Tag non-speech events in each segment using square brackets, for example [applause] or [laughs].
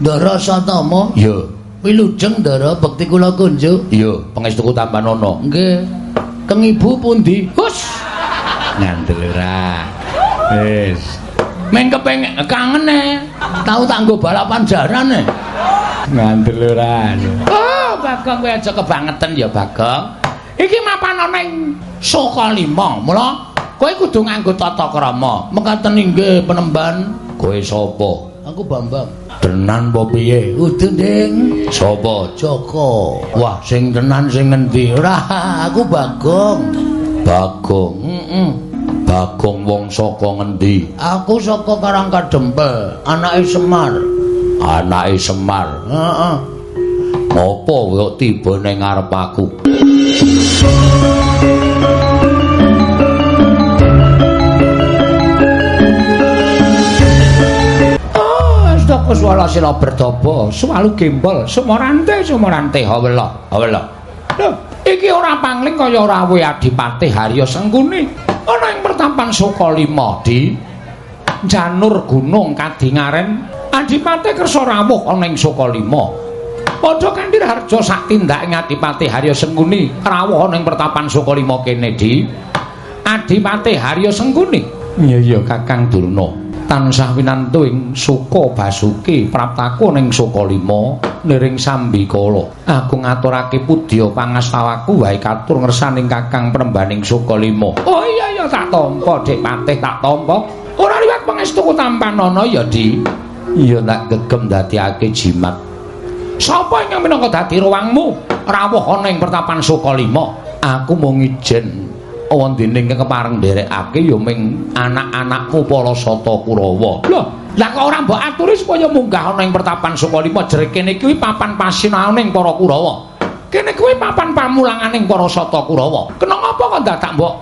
Ndara Satama. Iya. Wilujeng Ndara bekti kula kunjuk. Iya, pangestuku Tampanono. Nggih. Keng ibu pundi? Hus. Ngandel ora. Wis. Meng kepengin kangen e. Tau tak nggo balapan jaran e. Ngandel ora. Oh, Bagong kowe aja kebangetan ya, Bagong. Iki mapan ana ing Lima. Mula kowe kudu nganggo tata krama. Mekaten inggih penemban. Kowe sapa? Aku Bambang. Tenan apa piye? Udu, Ding. Sapa? Joko. Wah, sing tenan sing ngendi? Ora, aku Bagong. Bagong. Heeh. Bagong wong saka ngendi? Aku saka Karangkadempel, anake Semar. Anake Semar. Heeh. Apa kok tiba ning ngarep aku? Swala sila bertapa, swalu gembol, sumorante sumorante hawela, hawela. Lho, iki ora pangling kaya rawuh Adipati Harya Sengkuni. Ana ing pertapan Sukalima di Janur Gunung Kadingaren. Adipati kersa rawuh ana ing Sukalima. Padha kanthi harja sak tindak ing Adipati Harya Sengkuni, rawuh ana ing pertapan Sukalima kene di Adipati Harya Sengkuni. Iya iya Kakang Durna. Tansah winantu ing suka basuki praptaku ning Sukalima niring sambikala aku ngaturake pudya pangastawaku wae katur ngersaning Kakang Prembaning Sukalima oh iya iya tak tampa Dik Patih tak tampa ora liwat pangestuku tampanana ya Di Iya tak gegem dadiake jimat. sapa ingkang minangka dadi ruwangmu rawuh ana ing pertapan Sukalima Aku mung ijen wondene kepareng nderekake ya ming anak-anakmu para sata Kurawa. Lho, lah kok ora mbok aturi supaya munggah ana ing pertapan Sukalima jere kene kuwi papan pasinaoning para Kurawa. Kene kuwi papan pamulanganing para sata Kurawa. Kena ngapa kok dadak mbok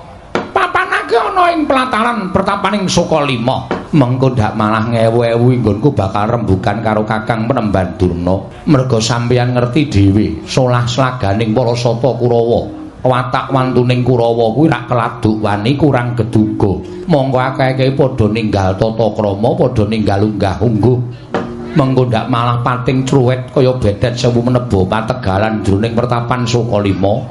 papanake ana ing pelataran pertapaning Sukalima? Mengko ndak malah ngewu-ewu nggonku bakal rembugan karo Kakang Penemban Durna. Merga sampeyan ngerti dhewe solah slaganing para sata Kurawa. Watak wantuning Kurawa kuwi rak keladuk wani kurang geduga. Monggo akeh-akeh padha ninggal tata krama, padha ninggal unggah-ungguh. Mengko ndak malah pating cruwet kaya bedet sewu menebo pategalan jroning pertapan Sukalima.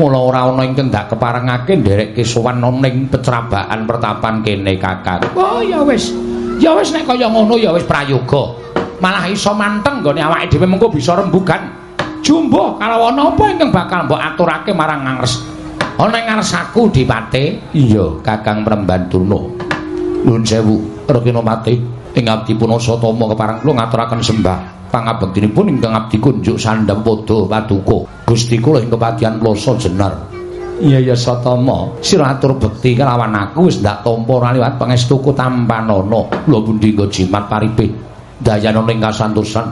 Mula ora ana ing kendak keparengake nderekke sowan ning pecrabaan pertapan kene Kakang. Oh ya wis. Ya wis nek kaya ngono ya wis prayoga. Malah iso manteng nggone awake dhewe mengko bisa rembugan. Jumbo kalau apa ingkang bakal mbok aturake marang ngres. Ana ing ngarsaku Dipate. Iya, Kakang Premban Durna. Nuwun sewu, Rekinopati. Ing abdi Punasatama kepareng kula ngaturaken sembah pangabektinipun ingkang abdi kunjuk sandham padha paduka. Gusti kula ing kepatihan Plasa Jenar. Iya ya Satama, sira atur bekti kelawan aku wis ndak tampa ora liwat pangestuku tampanana. Lha pundi nggo jimat paribih dayana ning kasantosan.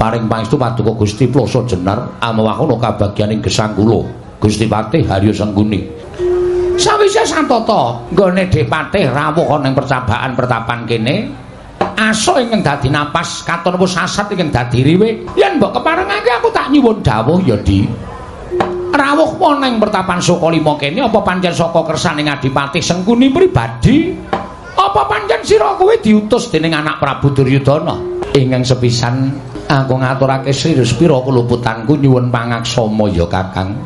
Paring pangestu paduka Gusti Plasa Jenar amawakono kabagyaning gesang kula. Gusti Patih Harya Sengguni. Sawise santata nggone Dipate rawuh ana ing percabaan pertapan kene. Aso ingkang dadi napas katon apa sasat ingkang dadi riwe. Yen mbok keparengake aku tak nyuwun dawuh ya Di. Rawuh ana ing pertapan Sukalima kene apa pancen saka kersaning Adipati Sengkuni pribadi? Apa pancen sira kuwi diutus dening anak Prabu Duryudana? Ingkang sepisan aku ngaturake sirus pira kuluputanku nyuwun pangaksama ya Kakang.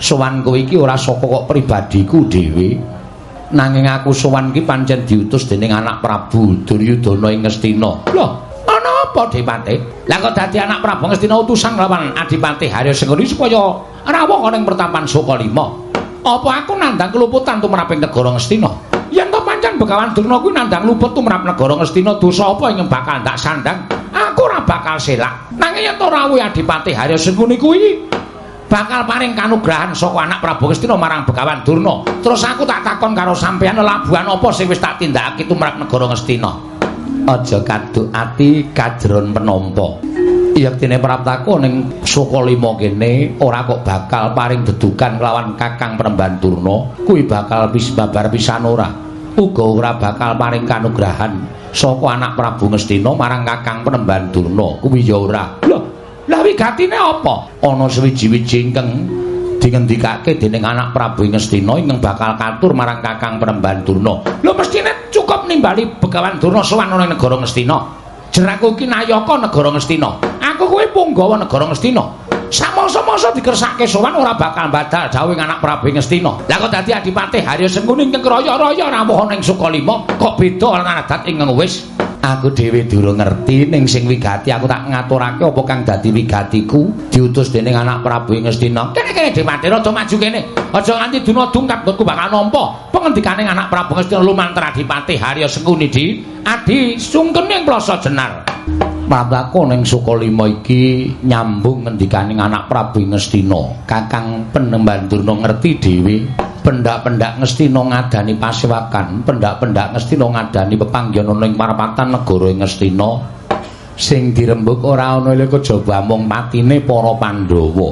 Sowanku iki ora saka kok pribadiku dhewe. Nanging aku sowan iki pancen diutus dening anak Prabu Duryudana ing Ngastina. Loh, ana apa Dipate? Lah kok dadi anak Prabu Ngastina utusan lawan Adipati Harya Sengkuni supaya rawuh ana ing pertapan Sukalima. Apa aku nandang keluputan tumraping negara Ngastina? Yen to pancen Begawan Durna kuwi nandang luput tumrap negara Ngastina dosa apa ing bakal ndak sandang? Ora bakal selak. Nanging yen to rawuh Adipati Harya Sengkuni kuwi bakal paring kanugrahan saka anak Prabu Ngastina marang Begawan Durna. Terus aku tak takon karo sampeyan labuhan apa sing wis tak tindakake tumrap negara Ngastina? Aja kaduk ati kajron penampa. Yektine praptaku ning Sukalima kene ora kok bakal paring dedukan kelawan Kakang Premban Durna, kuwi bakal wis babar pisan ora. Uga ora bakal paring kanugrahan saka anak Prabu Ngastina marang Kakang Premban Durna, kuwi ya ora. Loh, lah wigatine apa? Ana sewiji-wiji ingkang dingendikake dening anak Prabu Ngastina ingkang bakal katur marang Kakang Premban Durna. Lho mestine cukup nimbali Begawan Durna sowan ana ing negara Ngastina. Jeraku iki Nayaka negara Ngastina. Aku kuwi Punggawa negara Ngastina. Samangsa-mangsa dikersake sowan ora bakal badal jawing anak Prabu Ngastina. Lah kok dadi Adipati Harya Sengkuni ing kroyo-royo rawuh ning Sukalima kok beda lan adat ing wis. Aku dhewe durung ngerti ning sing wigati aku tak ngaturake apa kang dadi wigatiku diutus dening anak Prabu Ngastina. Kene-kene Adipati rada maju kene. Aja nganti dina dungkap nggonku bakal nampa pengendikane anak Prabu Ngastina lumantar Adipati Harya Sengkuni di Adi Sungkene ing Plasa Jenar. Pratako ning Sukalima iki nyambung ngendikaning anak Prabu Ngastina. Kakang Penembandurna ngerti dhewe, pendak-pendak Ngastina ngadani pasewakan, pendak-pendak Ngastina ngadani pepanggihan ing marapatan negara Ngastina. Sing dirembuk ora ana ile kejaba mung patine para Pandhawa.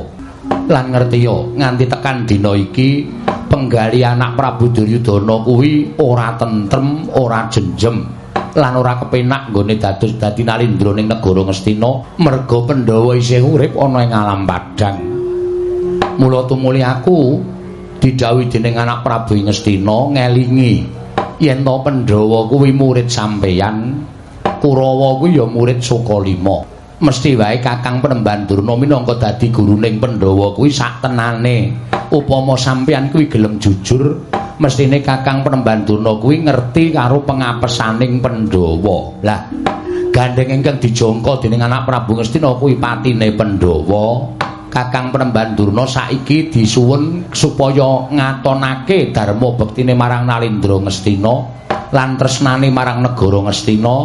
Lan ngerti yo, nganti tekan dina iki penggali anak Prabu Duryudana kuwi ora tentrem, ora jenjem. Lan ora kepenak nggone dados dadi nalindra ning negara Ngastina merga Pandhawa isih urip ana ing alam padang. Mula tumuli aku didhawuhi dening anak Prabu Ngastina ngelingi yen to Pandhawa kuwi murid sampeyan, Kurawa kuwi ya murid Sukalima. Mesti wae Kakang Penembandurna minangka dadi guruning Pandhawa kuwi sak tenane. Upama sampeyan kuwi gelem jujur, mestine Kakang Penembandurna kuwi ngerti karo pengapesaning Pandhawa. Lah, gandeng ingkang dijangka dening anak Prabu Ngastina kuwi patine Pandhawa. Kakang Penembandurna saiki disuwun supaya ngatonake dharma bektine marang Nalindra Ngastina lan tresnane marang negara Ngastina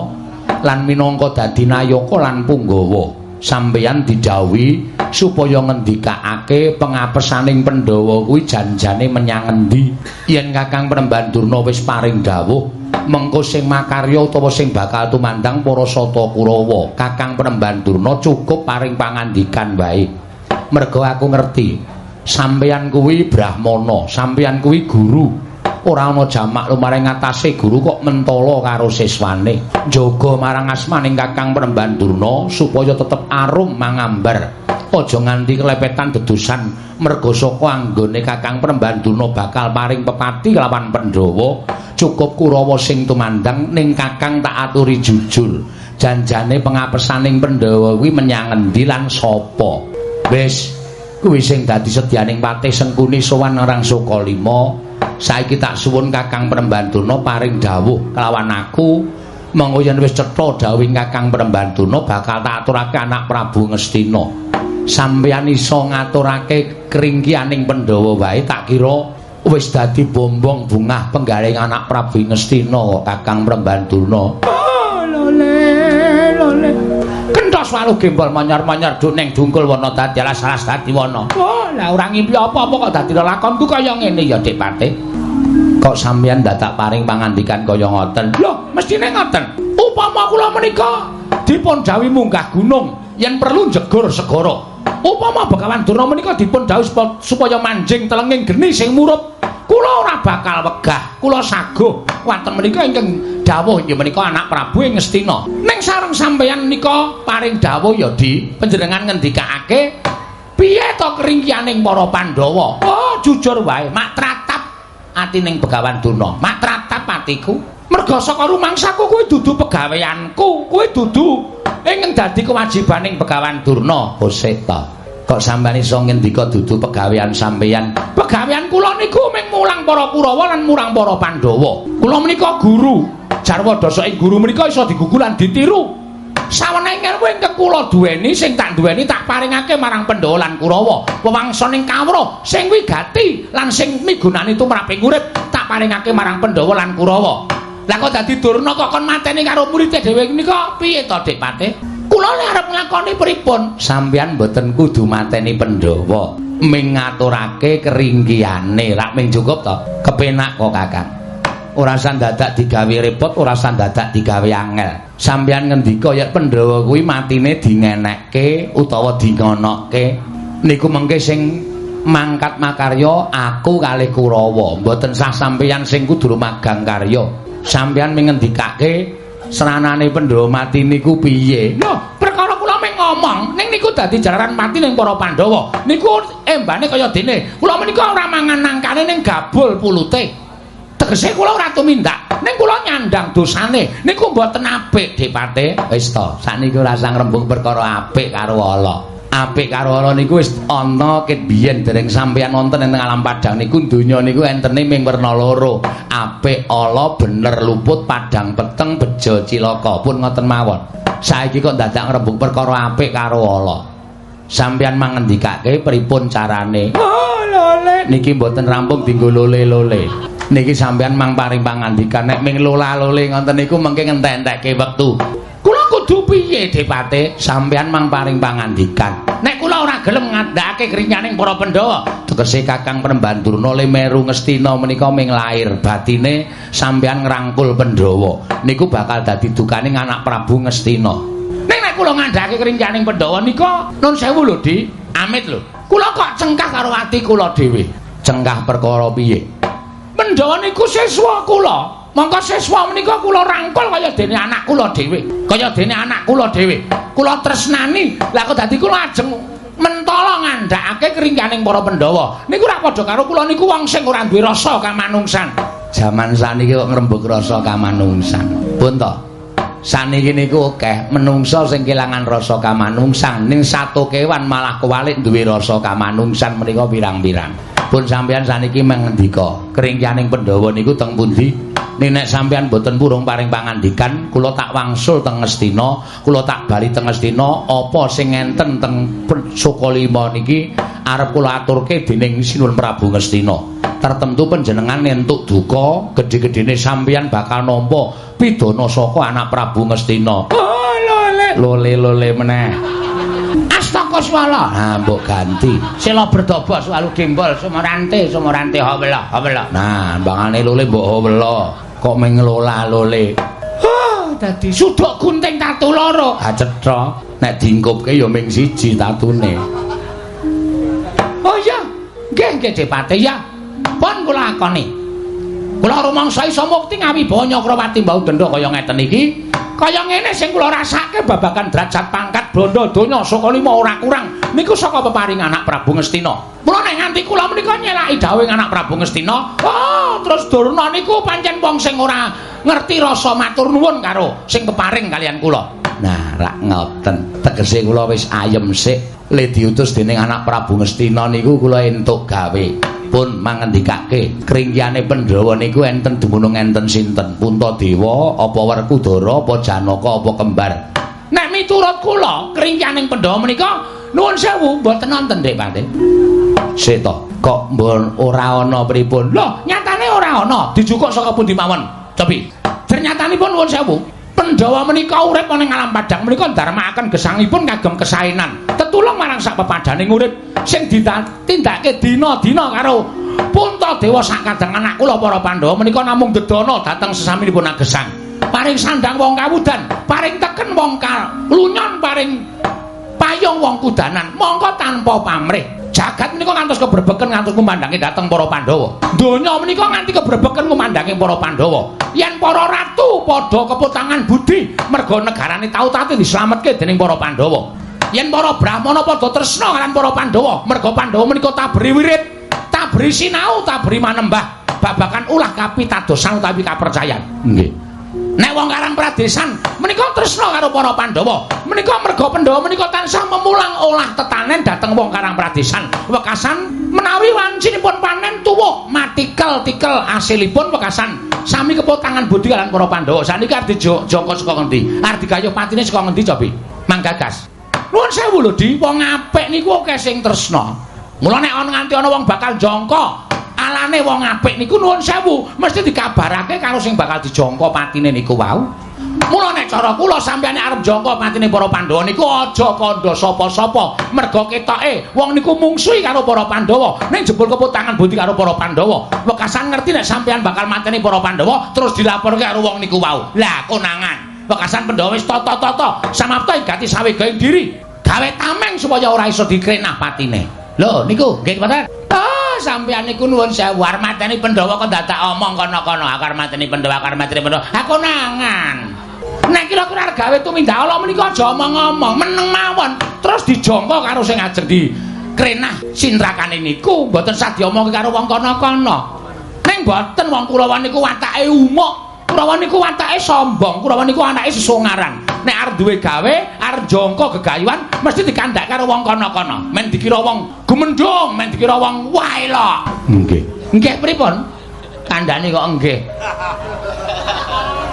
lan minangka dadi nayaka lan punggawa. Sampeyan didhawuhi supaya ngendikake pengapesaning Pandhawa kuwi janjane menyang endi yen Kakang Prembandurna wis paring dawuh mengko sing makarya utawa sing bakal tumandang para sata Kurawa Kakang Prembandurna cukup paring pangandikan wae. Merga aku ngerti sampeyan kuwi brahmana sampeyan kuwi guru ora ana jamak lumaring ngatasé guru kok mentala karo siswane. Jaga marang asmaning Kakang Prembandurna supaya tetep arum mangambar. Aja nganti kelepetan dedusan merga saka anggone Kakang Prembandurna bakal paring pepati lawan Pandhawa cukup Kurawa sing tumandang ning Kakang tak aturi jujur. Janjane pengapesaning Pandhawa kuwi menyang endi lan sapa? Wis kuwi sing dadi sedyaning patih Sengkuni sowan orang Sukalima saiki tak suwun Kakang Prembandurna paring dawuh kelawan aku mengko yen wis cetha dawuh Kakang Prembandurna bakal tak aturake anak Prabu Ngastina sampeyan iso ngaturake keringkianing Pandhawa wae tak kira wis dadi bombong bungah penggaling anak Prabu Ngastina Kakang Prembandurna waluh gembol manyar-manyar duk ning dungkul wana dadi alas salas dadi wana oh lah ora ngimpi apa-apa kok dadi lakonku kaya ngene. Ya Dik Pati kok sampeyan dadak paring pangandikan kaya ngoten? Lho mestine ngoten. Upama kula menika dipun dawuh munggah gunung yen perlu jegur segara. Upama Begawan Durna menika dipun dawuh supaya manjing telenging geni sing murup kula ora bakal wegah kula saguh wonten menika ingkang dawuh inggih menika anak Prabu ing Ngastina ning sareng sampeyan menika paring dawuh ya di panjenengan ngendikake piye to keringkianing para Pandhawa oh jujur wae mak atining Begawan Durna. Matratap atiku. Merga saka rumangsaku kuwi dudu pegaweanku, kuwi dudu ing dadi kewajibaning Begawan Durna. Oseta. Kok sampeyan iso ngendika dudu pegawean sampeyan? Pegawean kula niku mung mulang para Kurawa lan mulang para Pandhawa. Kula menika guru. Jarwa ing guru menika iso digugulan ditiru. saweneng ilmu ingkang kula duweni sing tak duweni tak paringake marang Pandhawa lan Kurawa wewangsaning kawruh sing wigati lan sing migunani tumraping urip tak paringake marang Pandhawa lan Kurawa lah kok dadi Durna kok kon mateni karo murid dhewe nika piye to Dik Pate kula arep nglakoni pripun sampeyan mboten kudu mateni Pandhawa ming ngaturake keringgiane lak ming cukup to kepenak kok Kakang ora san dadak digawe repot, ora san dadak digawe angel. Sampeyan ngendika yen Pandhawa kuwi matine dingenekke utawa dingonokke. Niku mengke sing mangkat makarya aku kalih Kurawa, mboten sah sampeyan sing kudu magang karya. Sampeyan mengendikake seranane Pandhawa mati niku piye? Lho, perkara kula meng ngomong, ning niku dadi jalaran mati ning para Pandhawa. Niku embane kaya dene. Kula menika ora mangan nangkane ning gabul pulute. tegese kula ora tumindak ning kula nyandang dosane niku mboten apik Dipate wis to sakniki ora sang rembug perkara apik karo Allah apik karo Allah niku wis ana ket biyen dereng sampeyan wonten ing alam padang niku donya niku entene ming werna loro. Apik Allah bener luput padang peteng bejo cilaka pun ngoten mawon. Saiki kok dadak ngrembug perkara apik karo Allah sampeyan mangendikake pripun carane? Oh lole. Niki mboten rampung dinggo lole-lole. Niki sampean mang paring pangandikan. Nek ming lola-lole ngoten niku mengke ngentek-entekke wektu kudu piye dipate sampean mang paring pangandikan. Nek kula ora gelem ngandhakake krinyaning para Pandhawa tegese Kakang Prembandurna le meru ngestina menika ming lair batine sampean ngrangkul Pandhawa. Niku bakal dadi dukaning anak Prabu Ngestina. Nek nek kula ngandhakake krinyaning Pandhawa nika nun sewu lho Di. Amit lho. Kula kok cengkah karo ati kula dhewe? Cengkah perkara piye? Pandhawa niku siswa kula. Mangka siswa menika kula rangkul kaya dene anak kula dhewe. Kaya dene anak kula dhewe. Kula tresnani. Lah kok dadi kula ajeng mentala ngandhakake kringyaning para Pandhawa. Niku ora padha karo kula niku wong sing ora duwe rasa kamanungsan. Jaman saniki kok ngrembug rasa kamanungsan. Pun to. Saniki niku akeh menungsa sing kelangan rasa kamanungsan. Ning satu kewan malah kewalik duwe rasa kamanungsan menika pirang-pirang. Pun sampeyan saniki mengendika kringyaning Pandhawa niku teng pundi? Nek sampeyan boten purung paring pangandikan kula tak wangsul teng Ngastina kula tak bali teng Ngastina apa sing enten teng Sukalima niki arep kula aturke dening Sinun Prabu Ngastina tertentu panjenengan entuk duka gedhe-gedhene sampeyan bakal nampa pidana saka anak Prabu Ngastina oh lole lole lole meneh swala. Nah, mbok ganti. Sela berdobo selalu dimbol sumorante, sumorante hawela, hawela. Nah, mbangane lole mbok hawela. Kok mengelola lole. Oh, dadi suduk gunting tatu loro. Ha cetha. Nek diingkupke ya ming siji tatune. Oh iya. Nggih, nggih Depate ya. Pun kula akoni. Kula rumangsa iso mukti ngawi banya Krawati mbau denda kaya ngeten iki. Kaya ngene sing kula rasake babagan derajat pangkat blanda donya saka lima ora kurang niku saka peparing anak Prabu Ngastina. Mula nek nganti kula menika nyelaki dawuh anak Prabu Ngastina, oh terus Durna niku pancen wong sing ora ngerti rasa matur nuwun karo sing peparing kalian kula. Nah, rak ngoten. Tegese kula wis ayem sik le diutus dening anak Prabu Ngastina niku kula entuk gawe. Pun mangendikake kringyane Pandhawa niku enten dumunung enten sinten? Puntadewa apa Werkudara apa Janaka apa kembar? Nek miturut kula kringyaning Pandhawa menika nuwun sewu mboten nonton Dek Pati Sik kok mbon ora ana pripun? Lho nyatane ora ana. Dijukuk saka pundi mawon? Cobi. Ternyatanipun nuwun sewu Pandhawa menika urip ning alam padang menika ndarmakaken gesangipun kagem kesainan. Tetulung marang sak pepadaning urip sing ditindakake dina-dina karo Puntadewa sakadang anak kula para Pandhawa menika namung dedana dhateng sesaminipun agesang. Paring sandang wong kawudan, paring teken wong kalunyon, paring payung wong kudanan. Mongko tanpa pamrih jagat menika ngantos kebrebeken ngantos kumandangi dhateng para Pandhawa. Donya menika nganti kebrebeken kumandangi para Pandhawa. Yen para ratu padha keputangan budi merga negarane tau-tau dislametke dening para Pandhawa. Yen para brahmana padha tresna kalian para Pandhawa, merga Pandhawa menika tabri wirid, tabri sinau, tabri manembah babakan ulah kapitadosan utawi kapercayan. Nggih. Nek wong Karang Pradesan menika tresna karo para Pandhawa. Menika merga Pandhawa menika tansah memulang olah tetanen dhateng wong Karang Pradesan. Wekasan menawi wancinipun panen tuwuh matikel-tikel asilipun wekasan sami kepotangan budi kalian para Pandhawa. Saniki arep dijoko saka ngendi? Arep digayuh patine saka ngendi cobi? Manggagas. Nuwun sewu lho Di, wong apik niku akeh sing tresna. Mula nek ana nganti ana wong bakal jongko alane wong apik niku nuwun sewu. Mesti dikabarake karo sing bakal dijangka patine niku wau. Mula nek cara kula sampeyan arep jangka patine para Pandhawa niku aja kandha sapa-sapa. Merga ketoke wong niku mungsuhi karo para Pandhawa. Ning jebul keputangan budi karo para Pandhawa. Wekasan ngerti nek sampeyan bakal mateni para Pandhawa terus dilaporke karo wong niku wau. Lah konangan. Wekasan Pandhawa wis tata-tata samapta igati sawe gawe diri. Gawe tameng supaya ora iso dikrenah patine. Lho niku nggih Pak sampeyan niku nuwun sewu. Armateni Pandhawa kok dadak omong kono-kono. Akar mateni Pandhawa akar mateni Pandhawa. Aku nangan. Nek kira-kira gawe tumindak Allah menika aja omong-omong. Meneng mawon. Terus dijangka karo sing ajeng di krenah sindrakane niku. Mboten sadya omong karo wong kono-kono. Ning mboten wong kula niku watake umuk Kurawa niku watake sombong, Kurawa niku anake sesongaran. Nek arep duwe gawe, arep jangka gegayuhan, mesti dikandak karo wong kana-kana. Men dikira wong gumendhung, men dikira wong waela. Nggih. Nggih pripun? Kandhane kok nggih.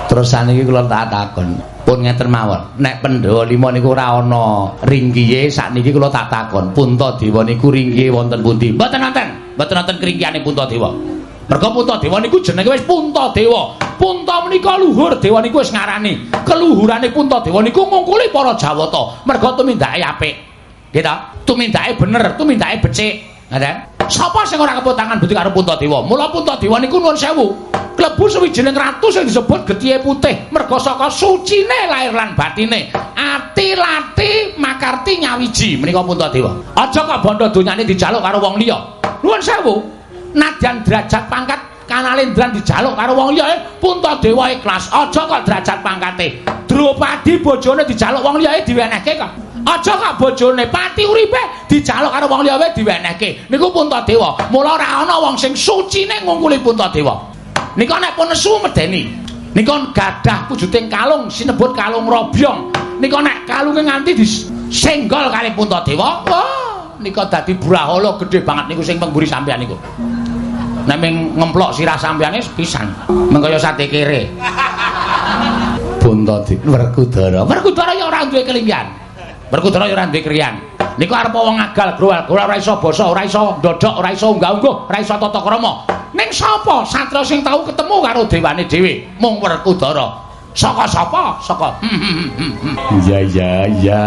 Terus saniki kula tak takon, pun ngeten mawon. Nek Pandhawa lima niku ora ana ringkihe, sakniki kula tak takon, Puntadewa niku ringkihe wonten pundi? Mboten wonten, mboten wonten keringkihane Puntadewa. Merga Puntadewa niku jenenge wis Puntadewa. Punta menika luhur, dewa niku wis ngarani. Keluhurane Puntadewa niku ngungkuli para Jawata. Merga tumindake apik. Nggih ta? Tumindake bener, tumindake becik. Ngaten? Sapa sing ora keput tangan budi karo Puntadewa? Mula Puntadewa niku nuwun sewu. Klebu suwijining ratu sing disebut Getihe Putih. Merga saka sucine lahir lan batine. Ati lati makarti nyawiji menika Puntadewa. Aja kok bondo donyane dijaluk karo wong liya. Nuwun sewu. Nadyan derajat pangkat kanalendran dijaluk karo wong liya Puntadewa ikhlas. Aja kok derajat pangkate. Drupadi bojone dijaluk wong liya diwenehke kok. Aja kok bojone pati uripe dijaluk karo wong liya wae diwenehke. Niku Puntadewa. Mula ora ana wong sing sucine ngungkuli Puntadewa. Nika nek pun nesu medeni. Nika gadah wujuding kalung sinebut kalung robyong. Nika nek kalunge nganti disenggol kali Puntadewa. Wah, nika dadi brahala gedhe banget niku sing pengguri sampean niku. Nek ming ngemplok sirah sampeane pisan. Mengkaya sate kere. Puntadewa Werkudara. Werkudara ya ora duwe kelinggihan. Werkudara ya ora duwe kriyan. Niku arep wong agal growal ora iso basa, ora iso ndodok, ora iso unggah-ungguh, ora iso tata krama. Ning sapa satra sing tau ketemu karo dewane dhewe? Mung Werkudara. Saka sapa? Saka. Iya iya iya.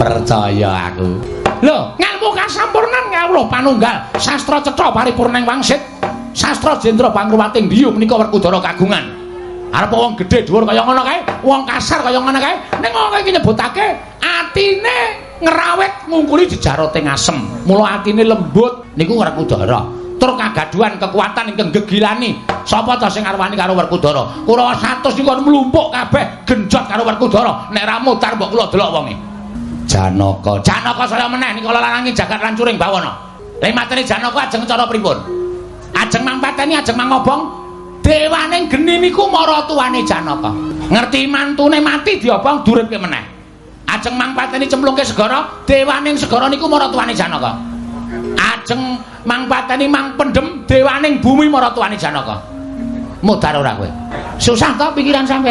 Percaya aku. Lho, ngelmu kasampurnan ngawuh panunggal, sastra cetha paripurning wangsit. Sastra Jendra Bangruwating Diyu menika Werkudara kagungan. Arep wong gedhe dhuwur kaya ngono kae, wong kasar kaya ngono kae, ning wong iki nyebutake atine ngrawet ngungkuli jejaroting asem. Mula atine lembut niku Werkudara. Tur kagaduhan kekuatan ingkang gegilani. Sapa ta sing arwani karo Werkudara? Kurawa 100 niku mlumpuk kabeh genjot karo Werkudara. Nek ra mutar mbok kula delok wonge. Janaka. Janaka saya meneh nika larangi jagat lan curing bawana. Lah matene Janaka ajeng cara pripun? Ajeng mangpateni ajeng mangobong dewaning geni niku mara tuane Janaka. Ngerti mantune mati diobong duripke meneh. Ajeng mangpateni cemplungke segara, dewaning segara niku mara tuane Janaka. Ajeng mangpateni mang pendem dewaning bumi mara tuane Janaka. Mudar ora kowe. Susah to pikiran sampe?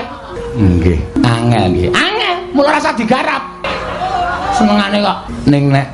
Nggih, angel nggih. Angel, mula rasa digarap. Senengane kok. Ning nek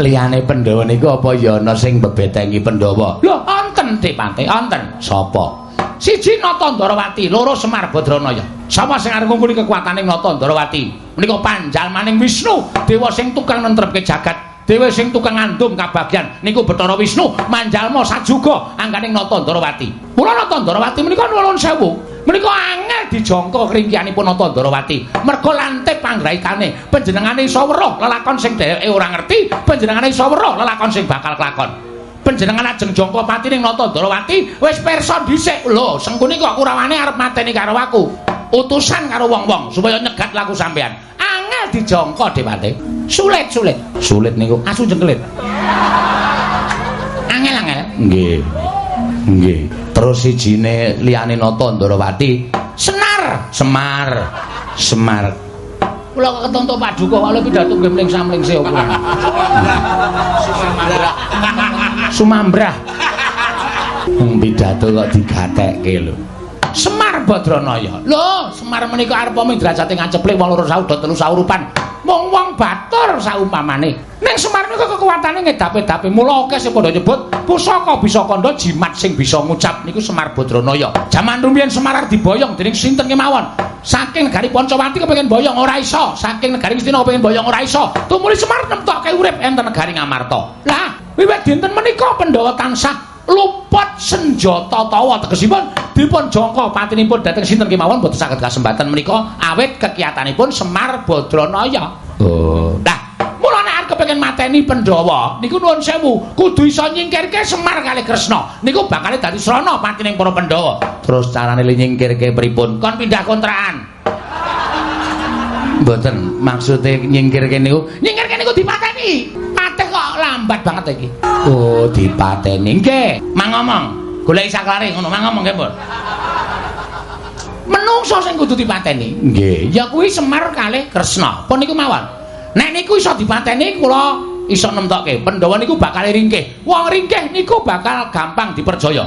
liyane Pandhawa niku apa ya ana sing bebetengi Pandhawa? Lho, wonten Dipante, wonten. Sapa? Siji Natandrawati, loro Semar Badranaya. Sapa sing arep ngungkuli kekuatane Natandrawati? Menika panjalmaning Wisnu, dewa sing tukang nentrepke jagat. Dewa sing tukang ngandum kabagyan niku Bathara Wisnu manjalma sajuga angganing Natandrawati. Mula Natandrawati menika nuwun sewu. Menika angel dijangka kringkianipun Natandrawati. Merga lantip panggraitane, panjenengane iso weruh lelakon sing dheweke ora ngerti, panjenengane iso weruh lelakon sing bakal kelakon. Panjenengan ajeng jangka pati ning Natandrawati wis pirsa dhisik. Lho, sengkune kok kurawane arep mateni karo aku. Utusan karo wong-wong supaya nyegat laku sampean. Angel dijangka Dewate. Sulit-sulit. Sulit niku. Asu jengkelit. Angel-angel. Nggih. Nggih. Terus sijine liyane Natandrawati, Senar. Semar. Semar. Kula kok ketonto paduka wae pidato nggih mling samlingse kula. Sumambrah. [laughs] Wong pidato kok digatekke lho. Semar Badranaya. Lho, Semar menika arepa ming derajate ngaceplik wong loro sauda telu saurupan. Mung wong batur saumpamane. Ning Semar menika kekuatane ngedape-dape. Mula akeh sing padha nyebut pusaka bisa kandha jimat sing bisa ngucap niku Semar Badranaya. Jaman rumiyin Semar diboyong dening sinten kemawon. Saking negari Pancawati kepengin boyong ora iso. Saking negari Ngastina kepengin boyong ora iso. Tumuli Semar nemtokke urip enten negari Ngamarta. Lah, wiwit dinten menika Pandhawa tansah luput senjata tawa tegesipun dipun jangka patinipun dhateng sinten kemawon boten saged kasempatan menika awit kekiyatanipun Semar Badranaya. Oh. Lah, mula nek arep kepengin mateni Pandhawa niku nuwun sewu, kudu iso nyingkirke Semar kali Kresna. Niku bakal dadi srana patining para Pandhawa. Terus carane nyingkirke pripun? Kon pindah kontrakan. Mboten maksude nyingkirke niku. Nyingkirke lambat banget iki. Oh, dipateni. Nggih, mang ngomong. Goleki saklare ngono, mang ngomong nggih, Mbok. manungsa sing kudu dipateni. Nggih. Ya kuwi Semar kalih Kresna. Pun niku mawon. Nek niku iso dipateni kula iso nemtokke Pandhawa niku bakal ringkih. Wong ringkih niku bakal gampang dipercaya.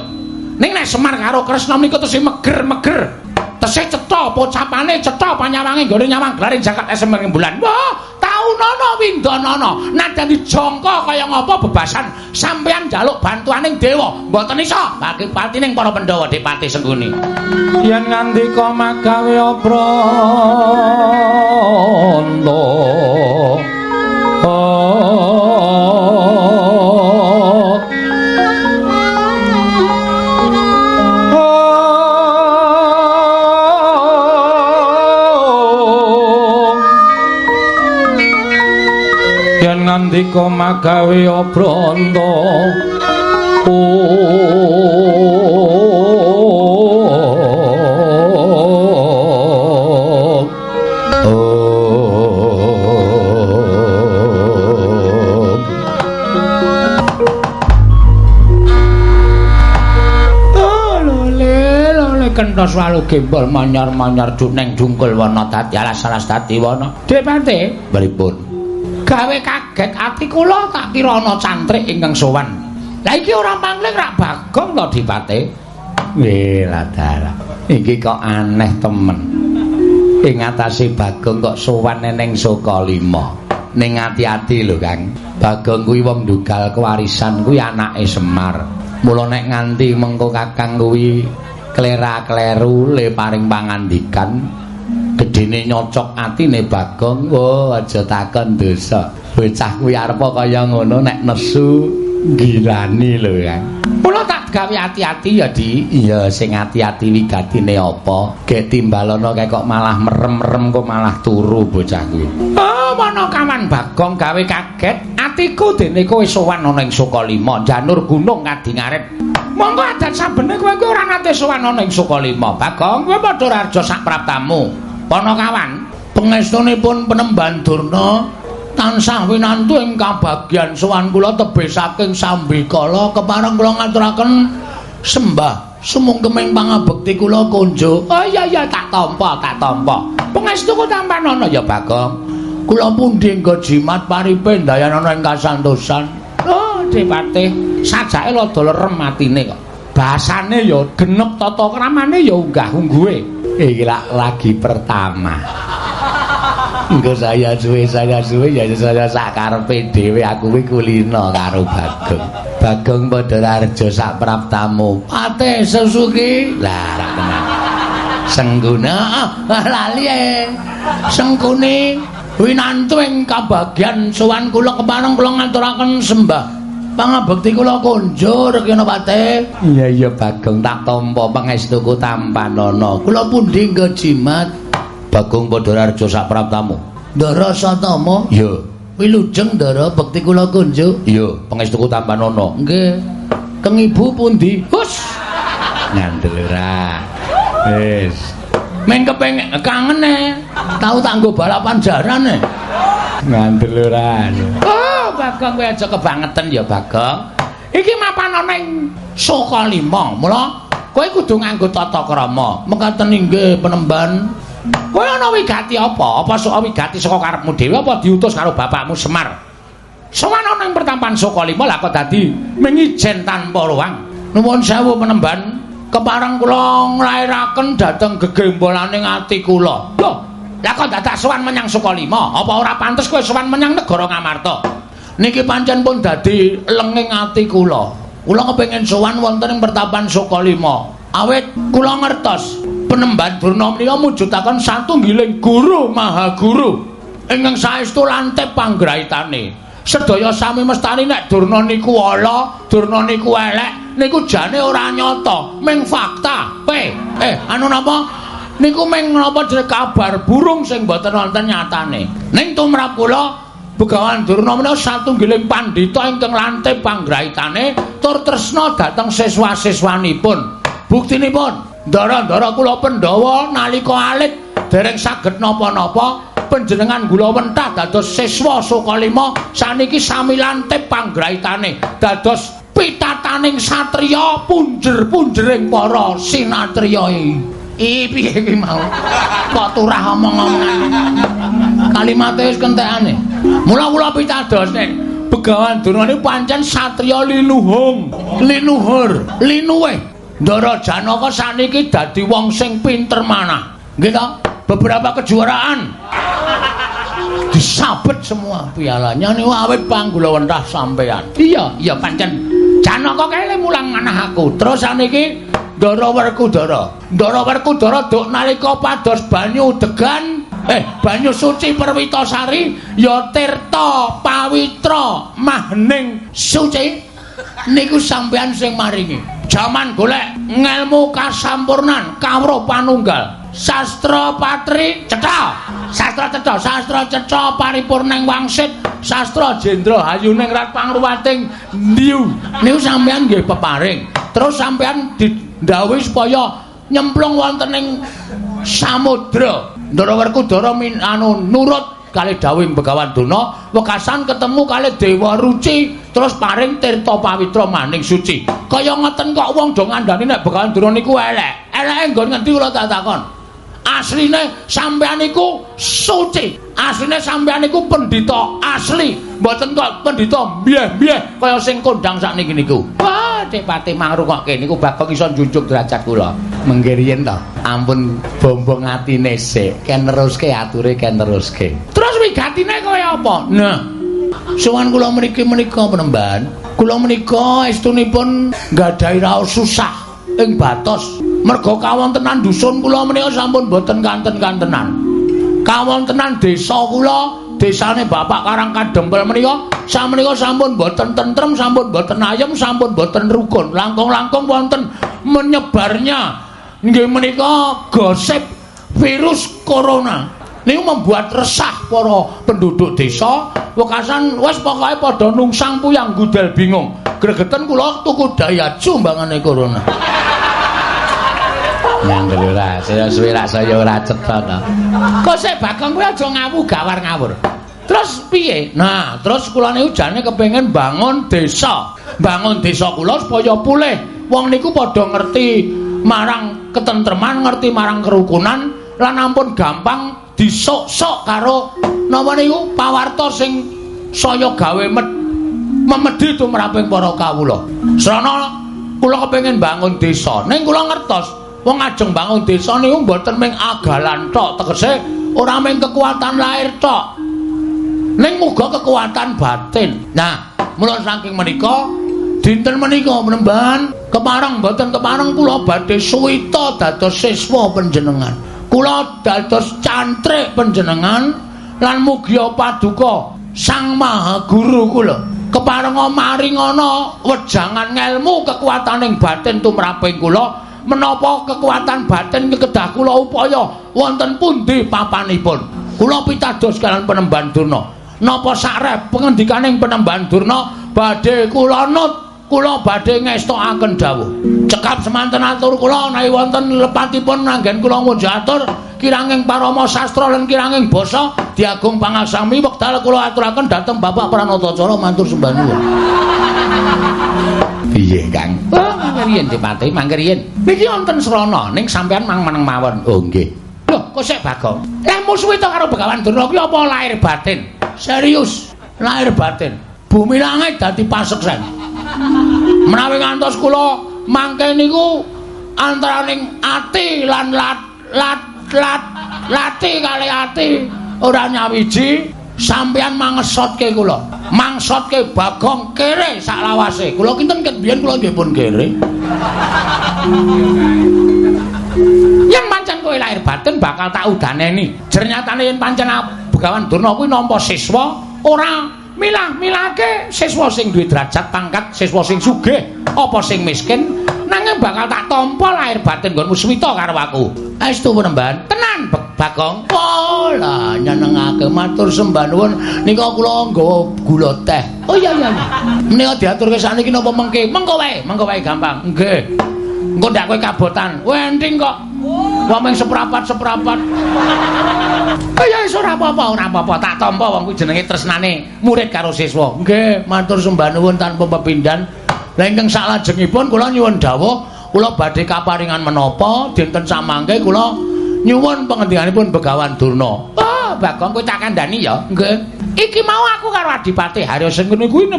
Ning nek Semar karo Kresna niku tesih meger-meger. Tesih cetha pocapane cetha panyawange nggone nyawang glaring jagat esem bulan. Wah, taunono windanana. Nadyan dijangka kaya ngapa bebasan sampeyan njaluk bantuaning dewa. Mboten iso bagi patining para Pandhawa Dipati Sengguni. Yen ngandika magawe obranda. Ngandika magawe obranda kentos walu gembol manyar-manyar duneng dungkul wana dadi alas-alas dadi wana. Depate, pripun? Gawe kaget ati kula tak kira ana cantrik ingkang sowan. Lah iki ora pangling rak bagong to dipate. Weh ladara. Iki kok aneh temen. Ing atase bagong kok sowan neneng Soka Lima. Ning ati-ati lho Kang. Bagong kuwi wong dugal kewarisan kuwi anake Semar. Mula nek nganti mengko Kakang kuwi klera-kleru le paring pangandikan gedene nyocok atine Bagong oh aja takon dosa. Bocah kuwi arep kaya ngono nek nesu ngirani lho ya. Kula tak gawe ati-ati ya di iya sing ati-ati wigatine apa? Gek timbalana kae kok malah merem-merem kok malah turu bocah kuwi. Oh mana kawan Bagong gawe kaget. Atiku dene kowe sowan ana ing Sukalima janur gunung kadingaret monggo adat sabene kowe kuwi ora nate sowan ana ing Sukalima Bagong kowe padha raja sak praptamu Panakawan, pangestunipun penemban Durna tansah winantu ing kabagyan sowan kula tebih saking sambikala kepareng kula ngaturaken sembah sumungkeming pangabekti kula konjo. Oh iya iya tak tampa, tak tampa. Pangestuku tampan ana ya Bagong. Kula pundi nggo jimat paripe ndayan ana ing kasantosan. Oh, Depate, sajake rada lerem atine kok. Basane ya genep tata kramane ya unggah ungguhe. Iki lagi pertama. Engko saya suwe saya suwe ya saya sak karepe dhewe aku kuwi kulino karo Bagong. Bagong padha arjo sak praptamu. Ate sesuki lah ra tenan. Sengguna ah, lali e sengkune winantu ing kabagyan sowan kula kepareng kula ngaturaken sembah pangabekti kula konjur kena pate iya iya bagong. Tak tampa pangestuku tampanana. Kula pundi nggo jimat? Bagong padha raja sak praptamu ndara satama iya. Wilujeng ndara bekti kula konjur iya pangestuku tampanana. Nggih. Keng ibu pundi? Hus! Ngandel ora. Wis. Men kepengin kangen e. Tau tak nggo balapan jaran e? Ngandel ora Bagong kowe aja kebangetan ya Bagong. Iki mapan ana ing Soka 5. Mula kowe kudu nganggo tata krama. Mengkaten inggih penemban. Kowe ana wigati apa? Apa sok wigati saka karepmu dhewe apa diutus karo bapakmu Semar? Sowan ana ing pertampan Soka 5 lah kok dadi mengijen tanpa ruang. Nuwun sewu penemban. Kepareng kula nglairaken dhateng gegembolaning ati kula. Lho, lah kok dadak sowan menyang Soka 5? Apa ora pantes kowe sowan menyang negara Ngamarta? Niki pancen pun dadi lenging ati kula. Kula kepengin sowan wonten ing pertapan Sukalima. Awit kula ngertos penemban Durna menika mujudaken satunggiling guru maha guru ingkang saestu lantip panggraitane. Sedaya sami mestani nek Durna niku ala, Durna niku elek, niku jane ora nyata, ming fakta. Eh, eh anu napa? Niku ming napa kabar burung sing boten wonten nyatane. Ning tumrap kula Begawan Durna satunggiling pandhita ingkang lantip panggraitane tur tresna dhateng siswa-siswanipun. Buktinipun, ndara-ndara kula Pandhawa nalika alit dereng saged napa-napa panjenengan kula wentah dados siswa Sukalima saniki sami lantip panggraitane dados pitataning satriya punjer-punjering para sinatriya Ih, piye iki mau? Kok turah omong-omongan. Kalimate wis kentekane. Mula-mula pitados nek Begawan Durna niku pancen satriya linuhung, linuhur, linuwe. Ndara Janaka saniki dadi wong sing pinter manah. Nggih to? Beberapa kejuaraan disabet semua pialanya niku awit panggula wentah sampean. Iya, iya pancen Janaka kele mulang manah aku. Terus saniki Ndara Werkudara. Ndara Werkudara duk nalika pados banyu degan, eh banyu suci Perwitasari ya tirta pawitra mahning suci niku sampean sing maringi. Jaman golek ngelmu kasampurnan kawruh panunggal. Sastra patri cetha. Sastra cetha, sastra cetha paripurning wangsit, sastra jendra hayuning rat pangruwating ndiu. Niku sampean nggih peparing. Terus sampean di ndawuhi supaya nyemplung wonten ing samudra. Ndara Werkudara min anu nurut kalih dawuhing Begawan Duna, wekasan ketemu kalih Dewa Ruci, terus paring tirta pawitra maning suci. Kaya ngoten kok wong do ngandani nek Begawan Duna niku elek. Eleke nggon ngendi kula tak takon. Asline sampean niku suci. Asline sampean niku pendhita asli, mboten kok pendhita mbiyeh-mbiyeh kaya sing kondang sakniki niku. Wah, Dik Pati mangrungokke niku bakal iso njunjung derajat kula. Mengke riyen to. Ampun bombong atine sik, ken neruske ature ken neruske. Terus wigatine kaya apa? Nah. Sowan kula mriki menika penemban, kula menika estunipun nggadahi raos susah ing batos. Merga kawontenan dusun kula menika sampun boten kanten-kantenan. Kawontenan desa kula desane Bapak Karang Kadempel menika samenika sampun boten tentrem, sampun boten ayem, sampun boten rukun. Langkung-langkung wonten menyebarnya nggih menika gosip virus corona. Niku membuat resah para penduduk desa. Wekasan wis pokoke padha nungsang puyang gudel bingung. Gregeten kula tuku daya jumbangane corona. Nyangger ora, saya suwe rak saya ora cetha to. Kok sik Bagong kuwi aja ngawu gawar ngawur. Terus piye? Nah, terus kula niku jane kepengin bangun desa. Bangun desa kula supaya pulih. Wong niku padha ngerti marang ketentreman, ngerti marang kerukunan lan ampun gampang disok-sok karo napa niku pawarta sing saya gawe med memedhi tumraping para kawula. Srana kula kepengin bangun desa. Ning kula ngertos Wong ajeng bangun desa niku mboten ming agalan tok, tegese ora ming kekuatan lahir tok. Ning muga kekuatan batin. Nah, mula saking menika dinten menika menemban kepareng mboten kepareng kula badhe suwita dados siswa panjenengan. Kula dados cantrik panjenengan lan mugi paduka Sang Maha Guru kula. Kepareng maring ana wejangan ngelmu kekuataning batin tumraping kula. Menapa kekuatan batin kedah kula upaya wonten pundi papanipun? Kula pitados kalian penemban durna. Napa sakrep pengendikaning penemban durna? Badhe kula nut kula badhe ngestokaken dawuh. Cekap semanten atur kula nawi wonten lepatipun anggen kula ngunjatur kiranging parama sastra lan kiranging basa diagung pangasami wekdal kula aturaken dhateng Bapak Pranatacara matur sembah nuwun Piye, Kang? Oh, mangke riyen Dipati, mangke riyen. Niki wonten srana ning sampean mang meneng mawon. Oh, nggih. Lho, kok sik Bagong? Lah musuhe to karo Begawan Durna kuwi apa lahir batin? Serius, lahir batin. Bumi langit dadi paseksen. Menawi ngantos kula mangke niku antaraning ati lan lat lat lat lati kali ati ora nyawiji sampeyan mangesotke kula. Mangsotke Bagong kere sak lawase. Kula kinten ket biyen kula nggih pun kere. Yen pancen kowe lahir batin bakal tak udaneni. Jernyatane yen pancen Begawan Durna kuwi nampa siswa ora milah-milake siswa sing duwe derajat pangkat, siswa sing sugih apa sing miskin, nanging bakal tak tampa lahir batin nggonmu swita karo aku. Aestu penemban. Tenan, Bagong. Oh, lah nyenengake matur sembah nuwun. Nika kula nggawa gula teh. Oh iya iya. Menika diaturke sakniki napa mengke? Mengko wae, mengko wae gampang. Nggih. Engko ndak kowe kabotan. Wenting kok. Wong ming seprapat-seprapat. Oh [laughs] iya iso ora apa-apa, ora apa-apa. Tak tampa wong kuwi jenenge tresnane murid karo siswa. Nggih, matur sembah nuwun tanpa pepindhan. Lah ingkang salajengipun kula nyuwun dawuh kula badhe kaparingan menapa dinten samangke kula nyuwun pangendikaanipun Begawan Durna. Oh, Bagong kowe tak kandhani ya. Nggih. Iki mau aku karo Adipati Haryo Sengkuni kuwi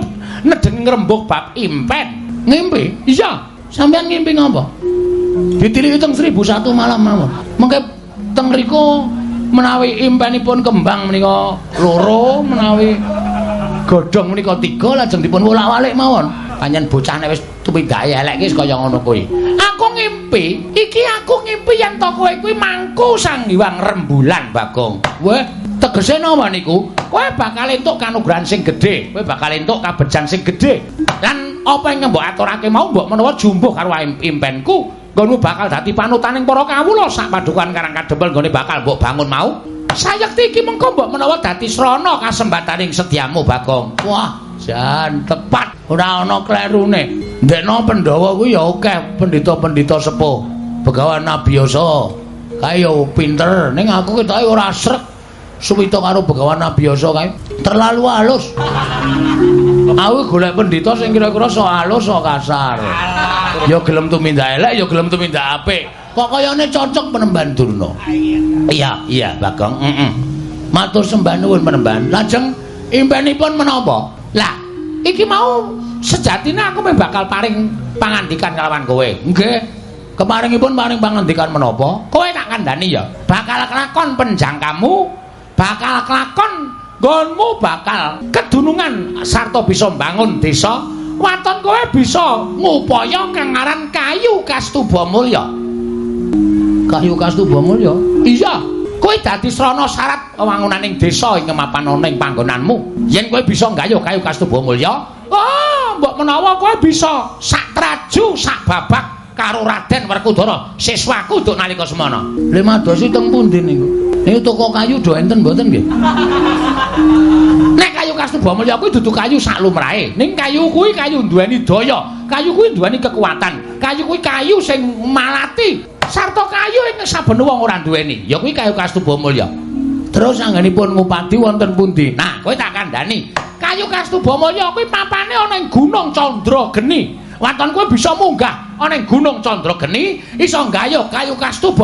nedeng ngrembug bab impen. Ngimpi? Iya. Sampeyan ngimpi ngapa? Ditiliki teng 1001 malam mawon. Mengke teng mriku menawi impenipun kembang menika loro, menawi godhong menika tiga lajeng dipun wolak-walik mawon. Panjen bocahne wis tumindake elek iki kaya ngono kuwi. Ngimpi, iki aku ngimpi yen to kowe kuwi mangku Sang Hyang Rembulan, Bagong. Weh, tegese napa niku? Kowe bakal entuk kanugrahan sing gedhe, kowe bakal entuk kabejan sing gedhe. Lan apa yang mbok aturake mau mbok menawa jumbuh karo impenku, nggonmu bakal dadi panutaning para kawula sak padukan Karang Kadempel nggone bakal mbok bangun mau. Sayekti iki mengko mbok menawa dadi srana kasembataning sediamu, Bagong. Wah, jan tepat. Ora ana klerune. Ndekno Pandhawa kuwi ya akeh pendhita-pendhita sepuh. Begawan Nabiyasa. Kae yo pinter, ning aku ketoke ora srek. Suwita karo Begawan Nabiyasa kae. Terlalu halus. Aku golek pendhita sing kira-kira so halus so kasar. Ya gelem tumindak elek, ya gelem tumindak apik. Kok kayane cocok penemban Durna. Iya, iya, Bagong. Heeh. Matur sembah nuwun penemban. Lajeng impenipun menapa? Lah, iki mau sejatine aku meh bakal paring pangandikan kelawan kowe. Nggih. Kemaringipun paring pangandikan menapa? Kowe tak kandhani ya. Bakal kelakon penjangkamu, bakal kelakon nggonmu bakal kedunungan sarta bisa mbangun desa. Waton kowe bisa ngupaya kang aran kayu kastuba mulya. Kayu kastuba mulya? Iya. Kowe dadi srana syarat wangunaning desa ing kemapan ana ing panggonanmu. Yen kowe bisa nggayuh kayu kastuba mulya, oh, mbok menawa kowe bisa sak traju sak babak karo Raden Werkudara siswaku duk nalika semana. Lha madosi teng pundi niku? Niku toko kayu do enten mboten nggih? Nek kayu kastuba mulya kuwi dudu kayu sak lumrahe. Ning kayu kuwi kayu duweni daya. Kayu kuwi duweni kekuatan. Kayu kuwi kayu sing malati. Sarta kayu ing saben wong ora duweni. Ya kuwi kayu kastuba mulya. Terus anggenipun ngupati wonten pundi? Nah, kowe tak kandhani. Kayu mulya kuwi papane ana ing Gunung Candrageni. Waton kowe bisa munggah ana ing Gunung Candrageni, iso nggayuh kayu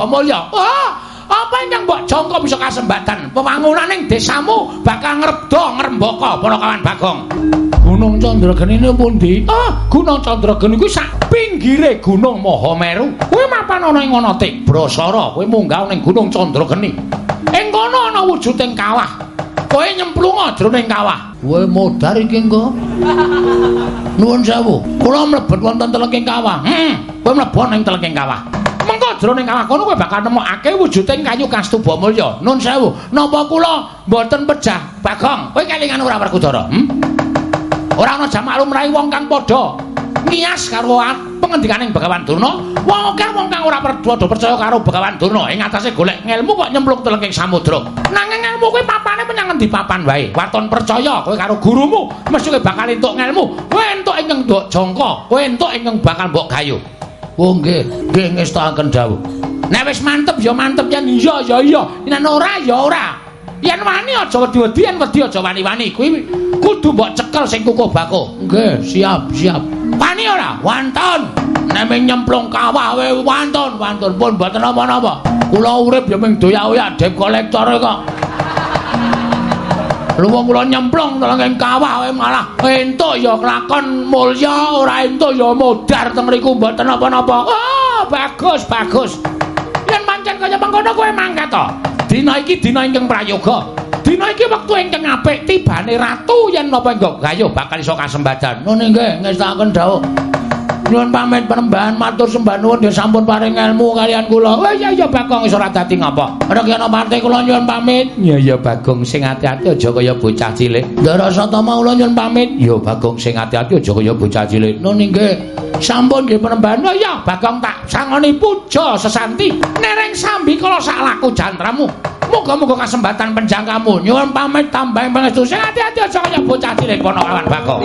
mulya. Oh, apa ingkang mbok jangka bisa kasembatan pembangunan ing desamu bakal ngrebdo ngrembaka para Bagong. Gunung Candrageni niku pundi? Oh, Gunung Candrageni kuwi sak pinggire Gunung Mahameru. Kuwi mapan ana ing ana Tibrasara, kowe munggah ning Gunung Candrageni. Ing kono ana wujuding kawah. Kowe nyemplunga jroning kawah. Kowe modar iki engko. Nuwun sewu. Kula mlebet wonten telenging kawah. Heeh. Kowe mlebu ning telenging kawah. Mengko jroning kawah kono kowe bakal nemokake wujuding kayu kastuba mulya. Nuwun sewu. Napa kula mboten pejah Bagong? Kowe kelingan ora Werkudara? Hm? Ora ana jamak lumrahe wong kang padha ngiyas karo pengendikaning Begawan Durna. Wong akeh wong kang ora padha percaya karo Begawan Durna ing atase golek ngelmu kok nyemplung telenging samudra. Nanging ngelmu kuwi papane menyang endi papan wae. Waton percaya kowe karo gurumu mesti kowe bakal entuk ngelmu. Kowe entuk ingkang ndok jangka, kowe entuk ingkang bakal mbok gayu. Oh nggih, nggih ngestaken dawuh. Nek wis mantep ya mantep yen iya ya iya, yen ora ya ora. Yen wani aja wedi-wedi, yen wedi aja wani-wani. Kuwi kudu mbok cekel sing kukuh bako. Nggih, siap, siap. Wani ora? Wonten. Nek nyemplung kawah wae wonten, wonten pun mboten napa-napa. Kula urip ya ming doyak-oyak dep kolektor kok. Lha wong kula nyemplung nang kawah wae malah entuk ya kelakon mulya, ora entuk ya modar teng mriku mboten napa-napa. Oh, bagus, bagus. Yen pancen kaya mengkono kowe mangkat to. Dina iki dina ingkang prayoga. Dina iki wektu ingkang apik tibane ratu yen napa engko gayuh bakal iso kasembadan. Nune nggih ngestaken dawuh. Nyuwun pamit penembahan matur sembah nuwun ya sampun paring ilmu kalian kula. Oh iya iya Bagong iso ora dadi ngapa. Ana ana partai kula nyuwun pamit. Ya ya Bagong sing ati-ati aja kaya bocah cilik. Ndara Satama kula nyuwun pamit. Ya Bagong sing ati-ati aja kaya bocah cilik. Nune nggih. Sampun nggih penembahan. Oh iya Bagong tak sangoni puja sesanti. Nereng sambi kala sak laku jantramu. Muga-muga kasempatan penjangkamu. Nyuwun pamit tambahin pangestu sing ati-ati aja kaya bocah cilik kono kawan Bagong.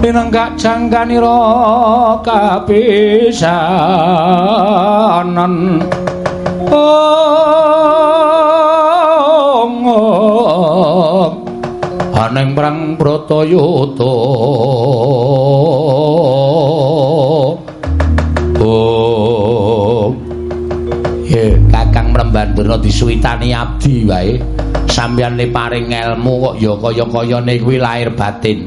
pinenggak jangganira kapisanan. Oh aneng perang bratayuda oh. Ye kakang mrembandurna disuwitani abdi wae. Sampeyan paring ilmu kok ya kaya-kayane kuwi lahir batin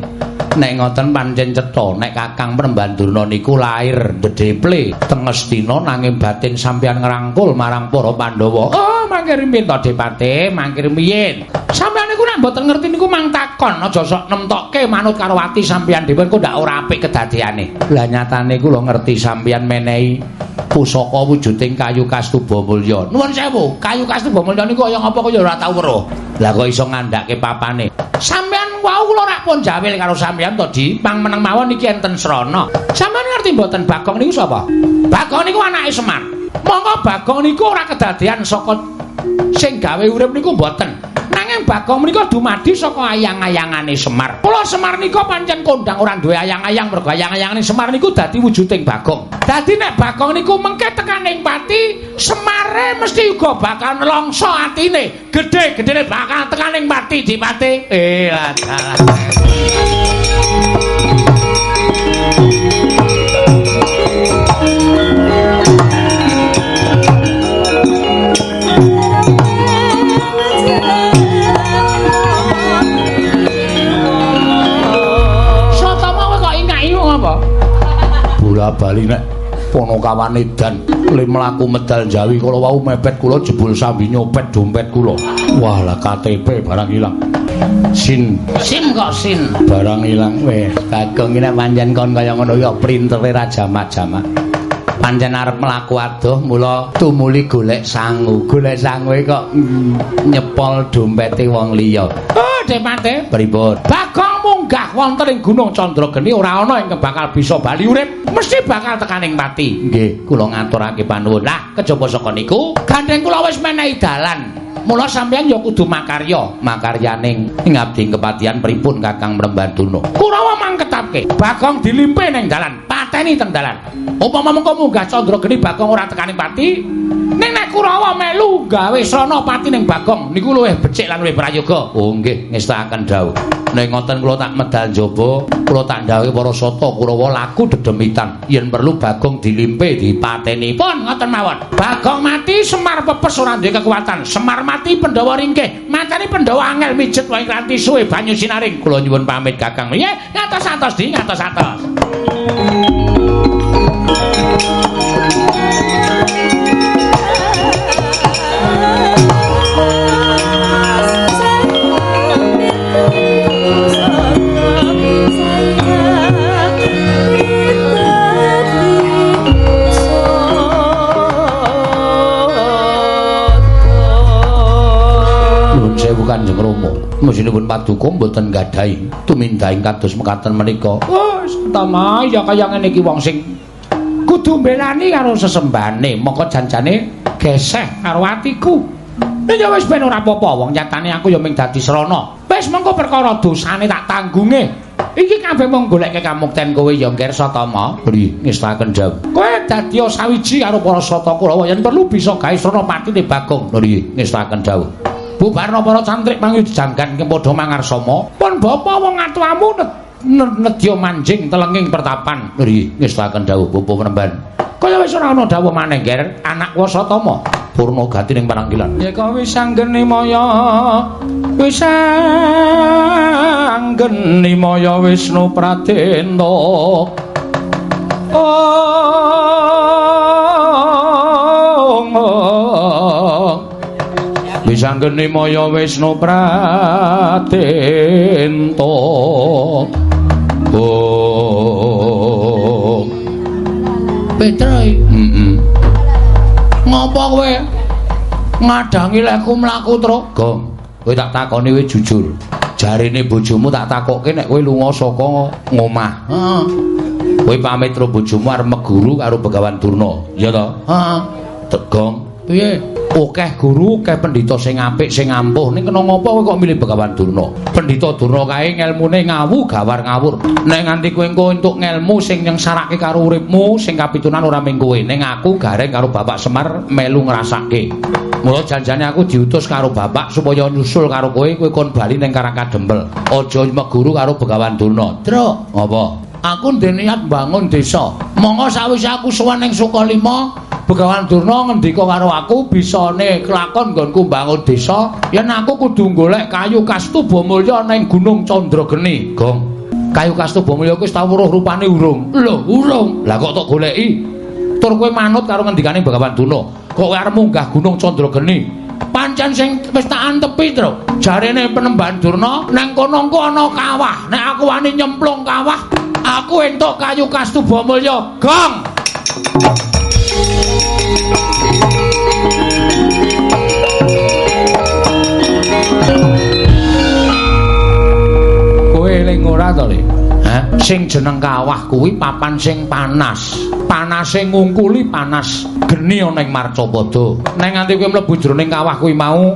nek ngoten pancen cetha nek kakang mrembandurna niku lahir dedeple teng Astina nanging batin sampeyan ngrangkul marang para Pandhawa oh mangkir minta depate mangkir miyin sampeyan niku nek mboten ngerti niku mang takon aja sok nemtokke manut karo ati sampeyan dhewe kok ndak ora apik kedadeane lah nyatane kula ngerti sampeyan menehi pusaka wujuding kayu kastuba mulya. Nuwun sewu, kayu kastuba mulya niku kaya ngapa kaya ora tau weruh. Lah kok iso ngandhake papane. Sampeyan wau kula rak pun jawil karo sampeyan to di pang meneng mawon iki enten srana. Sampeyan ngerti mboten Bagong niku sapa? Bagong niku anake Semar. Monggo Bagong niku ora kedadean saka sing gawe urip niku mboten. Nanging Bagong menika dumadi saka ayang-ayangane Semar. Kula Semar nika pancen kondang ora duwe ayang-ayang mergo ayang-ayangane Semar niku dadi wujuding Bagong. Dadi nek Bagong niku mengke tekaning pati, Semare mesti uga bakal nelongso atine. Gedhe-gedhene bakal tekaning pati dipati. Eh, lah. Bola bali nek ponokawan edan le mlaku medal jawi kala wau mepet kula jebul sambi nyopet dompet kula. Wah lah KTP barang ilang. Sin. Sim kok sin. Barang ilang weh. Kagong ini pancen kon kaya ngono ya printere raja majama pancen arep mlaku adoh mula tumuli golek sangu. Golek sangu kok nyepol dompete wong liya oh demate pripun bagong munggah wonten ing Gunung Candrageni ora ana ingkang bakal bisa bali urip, mesti bakal tekaning pati. Nggih, kula ngaturake panuwun. Lah, kejaba saka niku, gandeng kula wis menehi dalan. Mula sampeyan ya kudu makarya, makaryaning ing abdi kepatihan pripun Kakang Mrembanduna. Kurawa mangketapke, Bagong dilimpe ning dalan, pateni teng dalan. Upama mengko munggah Candrageni Bagong ora tekaning pati, ning nek Kurawa melu gawe srana pati ning Bagong, niku luwih becik lan luwih prayoga. Oh nggih, ngestakaken dawuh. Nek ngoten kula tak medal jaba, kula tak ndhawuhi para sata Kurawa laku dedemitan. Yen perlu Bagong dilimpe dipateni. Pun ngoten mawon. Bagong mati Semar pepes ora duwe kekuatan. Semar mati Pandhawa ringkih. Matane Pandhawa angel mijet wae kanthi suwe banyu sinaring. Kula nyuwun pamit Kakang. Nggih, ngatos-atos di ngatos-atos. Kanjeng Rama. Mesinipun paduka mboten gadhahi tumindahing kados mekaten menika. Oh, tama ya kaya ngene iki wong sing kudu mbelani karo sesembane, moko janjane geseh karo atiku. Ya wis ben ora apa-apa, wong nyatane aku ya ming dadi srana. Wis mengko perkara dosane tak tanggunge. Iki kabeh mung goleke kamukten kowe ya Ngersa Tama. Pri, ngestaken jawab. Kowe dadi sawiji karo para sata Kurawa yen perlu bisa gawe srana patine Bagong. Pri, ngestaken jawab. bubarna para cantrik mangyu dijanggan ke padha mangarsama pun bapa wong atuamu nedya manjing telenging pertapan. Nggih ngestaken dawuh bapa penemban kaya wis ora ana dawuh maneh ger. Anak wasatama purna gati ning parangkilan ya kok wis anggeni maya wis anggeni maya wisnu pradenta oh Bisanggeni Maya Wisnu Pratenta. Oh. Petroi. Heeh. Ngopo kowe ngadangi lekku mlaku truk? Kowe tak takoni kowe jujur. Jarine bojomu tak takokke nek kowe lunga saka ngomah. Heeh. Kowe pamit karo bojomu arep meguru karo Begawan Durna, ya to? Heeh. Tegong. Piye? Akeh guru, akeh pendhita sing apik, sing ampuh. Ning kena ngopo kowe kok milih Begawan Durna? Pendhita Durna kae ngelmune ngawu gawar ngawur. Nek nganti kowe engko entuk ngelmu sing nyengsarake karo uripmu, sing kapitunan ora ming kowe. Ning aku gareng karo Bapak Semar melu ngrasake. Mula janjane aku diutus karo bapak supaya nyusul karo kowe, kowe kon bali ning Karangkadempel. Aja meguru karo Begawan Durna. Truk, apa? Aku niat bangun desa. Monggo sawise aku sowan ning Sukalima, Begawan Durna ngendika karo aku bisane kelakon nggonku bangun desa, yen aku kudu golek kayu kastuba mulya ning Gunung Candrageni. Gong. Kayu kastuba mulya kuwi tau weruh rupane urung. Lho, urung. Lah kok tok goleki? Tur kowe manut karo ngendikane Begawan Durna. Kok kowe arep munggah Gunung Candrageni? Pancen sing wis tak antepi, Tru. Jarene penemban Durna, nang kono engko ana kawah. Nek aku wani nyemplung kawah, aku entuk kayu kastuba mulya. Gong. Kowe eling ora to, Le? Sing jeneng kawah kuwi papan sing panas. Panase ngungkuli panas geni ana ing Marcapada. Nek nganti kowe mlebu jroning kawah kuwi mau,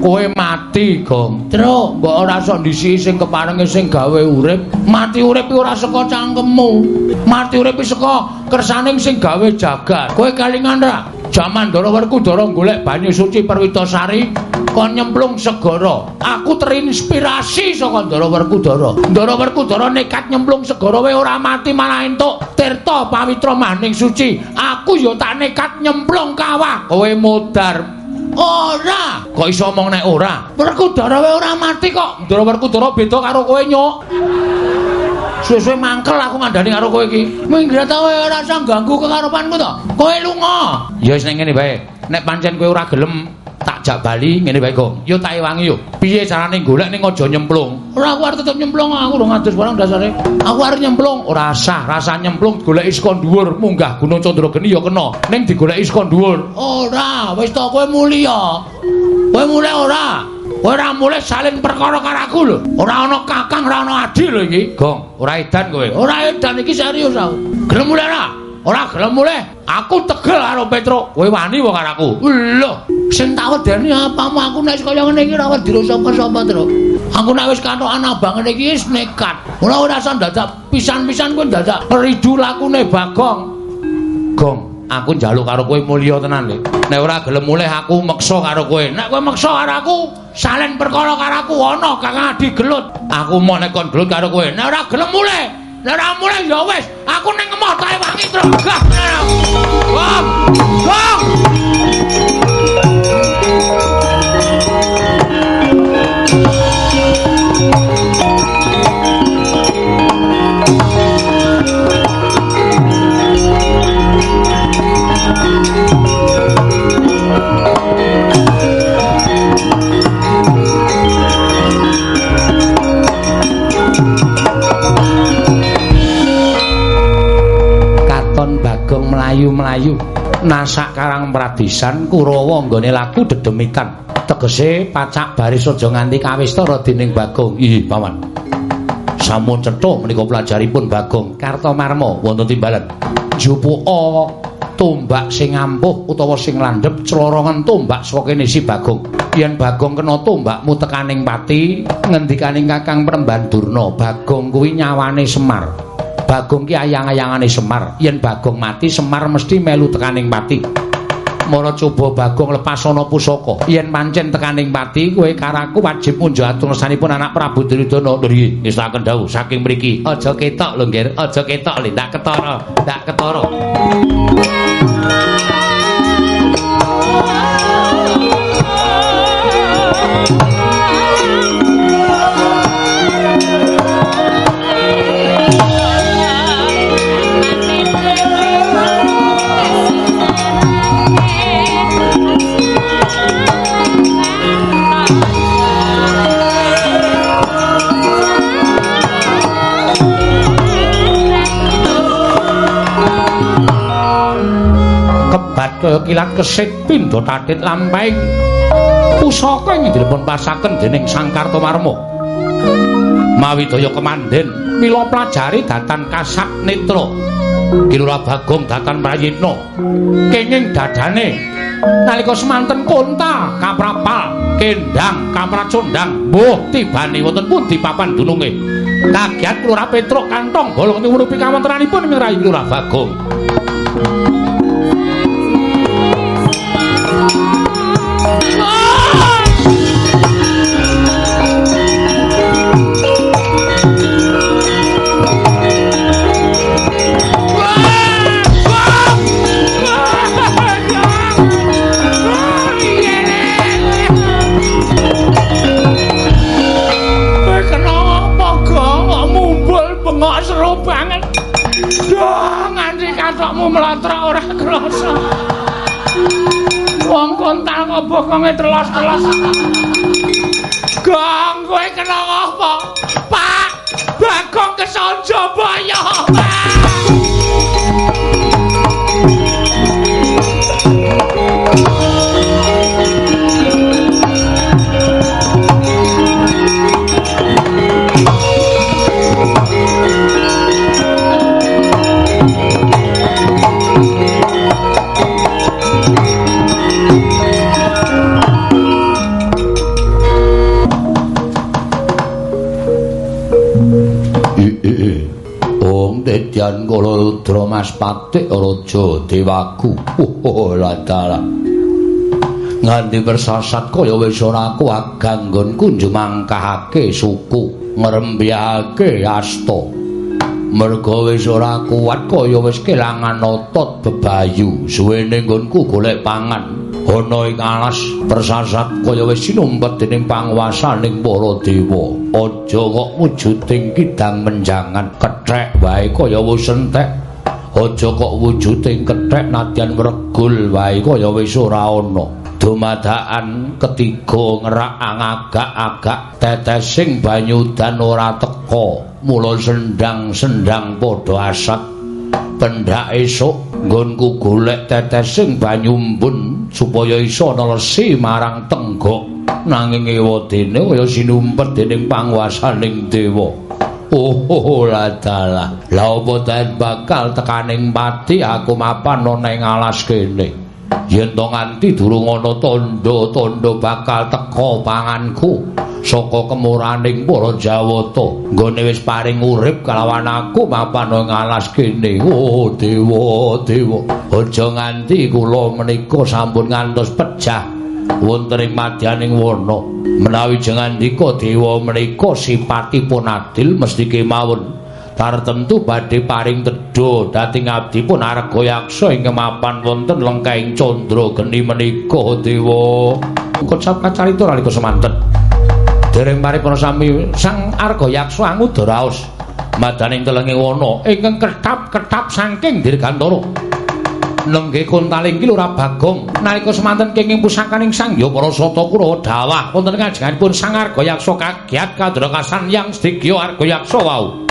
kowe mati, Gong. Truk, mbok ora sok ndisi sing keparenge sing gawe urip. Mati urip ora saka cangkemmu. Mati urip saka kersaning sing gawe jagat. Kowe kalingan ra? Jaman Ndara golek banyu suci Perwitasari kon nyemplung segara. Aku terinspirasi saka Ndara Werkudara. Ndara Werkudara nekat nyemplung segara wae ora mati malah entuk tirta pawitra maning suci. Aku ya tak nekat nyemplung kawah. Kowe modar Ora. Kok iso omong nek ora? Werkudara wae ora mati kok. Ndara Werkudara beda karo kowe nyuk. Suwe-suwe mangkel aku ngandani karo kowe iki. Minggir ta kowe ora usah ganggu kekarepanku to. Kowe lunga. Ya wis ning ngene bae. Nek pancen kowe ora gelem tak jak bali ngene bae kok. Yo tak ewangi yo. Piye carane golek ning aja nyemplung? Ora aku arep tetep nyemplung aku ora ngadus barang dasare. Aku arep nyemplung. Ora sah, rasa nyemplung goleki saka dhuwur munggah Gunung Candrageni ya kena. Ning digoleki saka dhuwur. Ora, wis to kowe mulia. Kowe mulih ora? Ora mulih salin perkara karo aku lho. Ora ana kakang, ora ana adi lho iki. Gong, ora edan kowe. Ora edan iki serius aku. Gelem mulih ora? Ora gelem mulih. Aku tegel karo Petro. Kowe wani wong karo aku. Lho, sing tak wedeni apamu aku nek kaya ngene iki ora wedi sapa-sapa, Tru. Aku nek wis katokan abang ngene iki wis nekat. Ora ora usah dadak pisan-pisan kowe dadak ridu lakune Bagong. Gong, aku njaluk karo kowe mulya tenan, Le. Nek ora gelem mulih aku meksa karo kowe. Nek kowe meksa karo aku, salen perkara karo aku ana Kakang Adi gelut. Aku mau nek kon gelut karo kowe. Nek ora gelem mulih, nek ora mulih ya wis, aku ning emoh tae wangi terus. Gah. Gong. Bagong melayu-melayu nasak karang pradisan Kurawa nggone laku dedemikan. Tegese pacak baris aja nganti kawistara dening Bagong. Iya, Paman. Sampun cetha menika pelajaripun Bagong Kartomarma wonten timbalan. Jupuka tombak sing ampuh utawa sing landhep clorongan tombak saka kene si Bagong. Yen Bagong kena tombakmu tekaning pati, ngendikaning Kakang Premban Durna, Bagong kuwi nyawane Semar. Bagong ki ayang-ayangane Semar. Yen Bagong mati, Semar mesti melu tekaning pati. Mara coba Bagong lepasana pusaka. Yen pancen tekaning pati, kowe karaku wajib unjuk atur sanipun anak Prabu Duryudana. Nggih, ngestaken dawuh saking mriki. Aja ketok lho, Nggir. Aja ketok lho, ndak ketara. Ndak ketara. Kaya kilat kesit pindha tatit lampahing pusaka ing dipun pasaken dening Sang Kartomarma. Mawi daya kemanden mila pelajari datan kasak netra. Kilura Bagong datan Prayitna. Kenging dadane nalika semanten konta kaprapal kendang kapracondang mbuh tibane wonten pundi papan dununge kagiat lurah petruk kantong bolong nyuwurupi kawontenanipun ngerayi lurah bagong 一 bokonge telos-telos. Gong kowe kena apa? Pak, Bagong kesonjo boyo. Dedyan Kala Rudra Mas Patik Raja Dewaku. Oh, ladala. Nganti bersasat kaya wis ora aku aganggon kunjumangkahake suku ngrembiyake asta. Merga wis ora kuat kaya wis kelangan otot bebayu suwene nggonku golek pangan. ana ing alas persasat kaya wis sinumpet dening panguwasaning para dewa aja kok wujuding kidang menjangan wae kaya wis entek. Aja kok wujuding kethek nadyan mregul wae kaya wis ora ana. Dumadakan ketiga ngerak angagak-agak tetesing dan ora teka. Mula sendang-sendang padha asat pendak esuk nggonku golek tetesing banyu mbun supaya iso nelesi marang tenggok. Nanging ewadene kaya sinumpet dening panguwasaning dewa oh, oh, oh ladala la opo bakal tekaning pati aku mapan ana ing alas kene yen to nganti durung ana tandha-tandha bakal teka panganku saka kemuraning para Jawata nggone wis paring urip kalawan aku mapan ing alas kene oh dewa dewa aja nganti kula menika sampun ngantos pecah wonten ing madyaning warna menawi jengandika dewa menika sipatipun adil mesti kemawon. Tartemtu badhe paring tedha dhateng abdi pun arga yaksa ing mapan wonten lengkaing candra geni menika dewa. Kocap kacarita nalika semanten. Dereng paripurna sami sang arga yaksa angudha raos madaning telenge wana ingkang ketap-ketap saking dirgantara nengge kontaling ki lurah bagong. Nalika semanten kenging pusakaning sang ya para sata kurawa dawah wonten kajenganipun sang arga yaksa kagiat kadrakasan yang sedya arga yaksa wau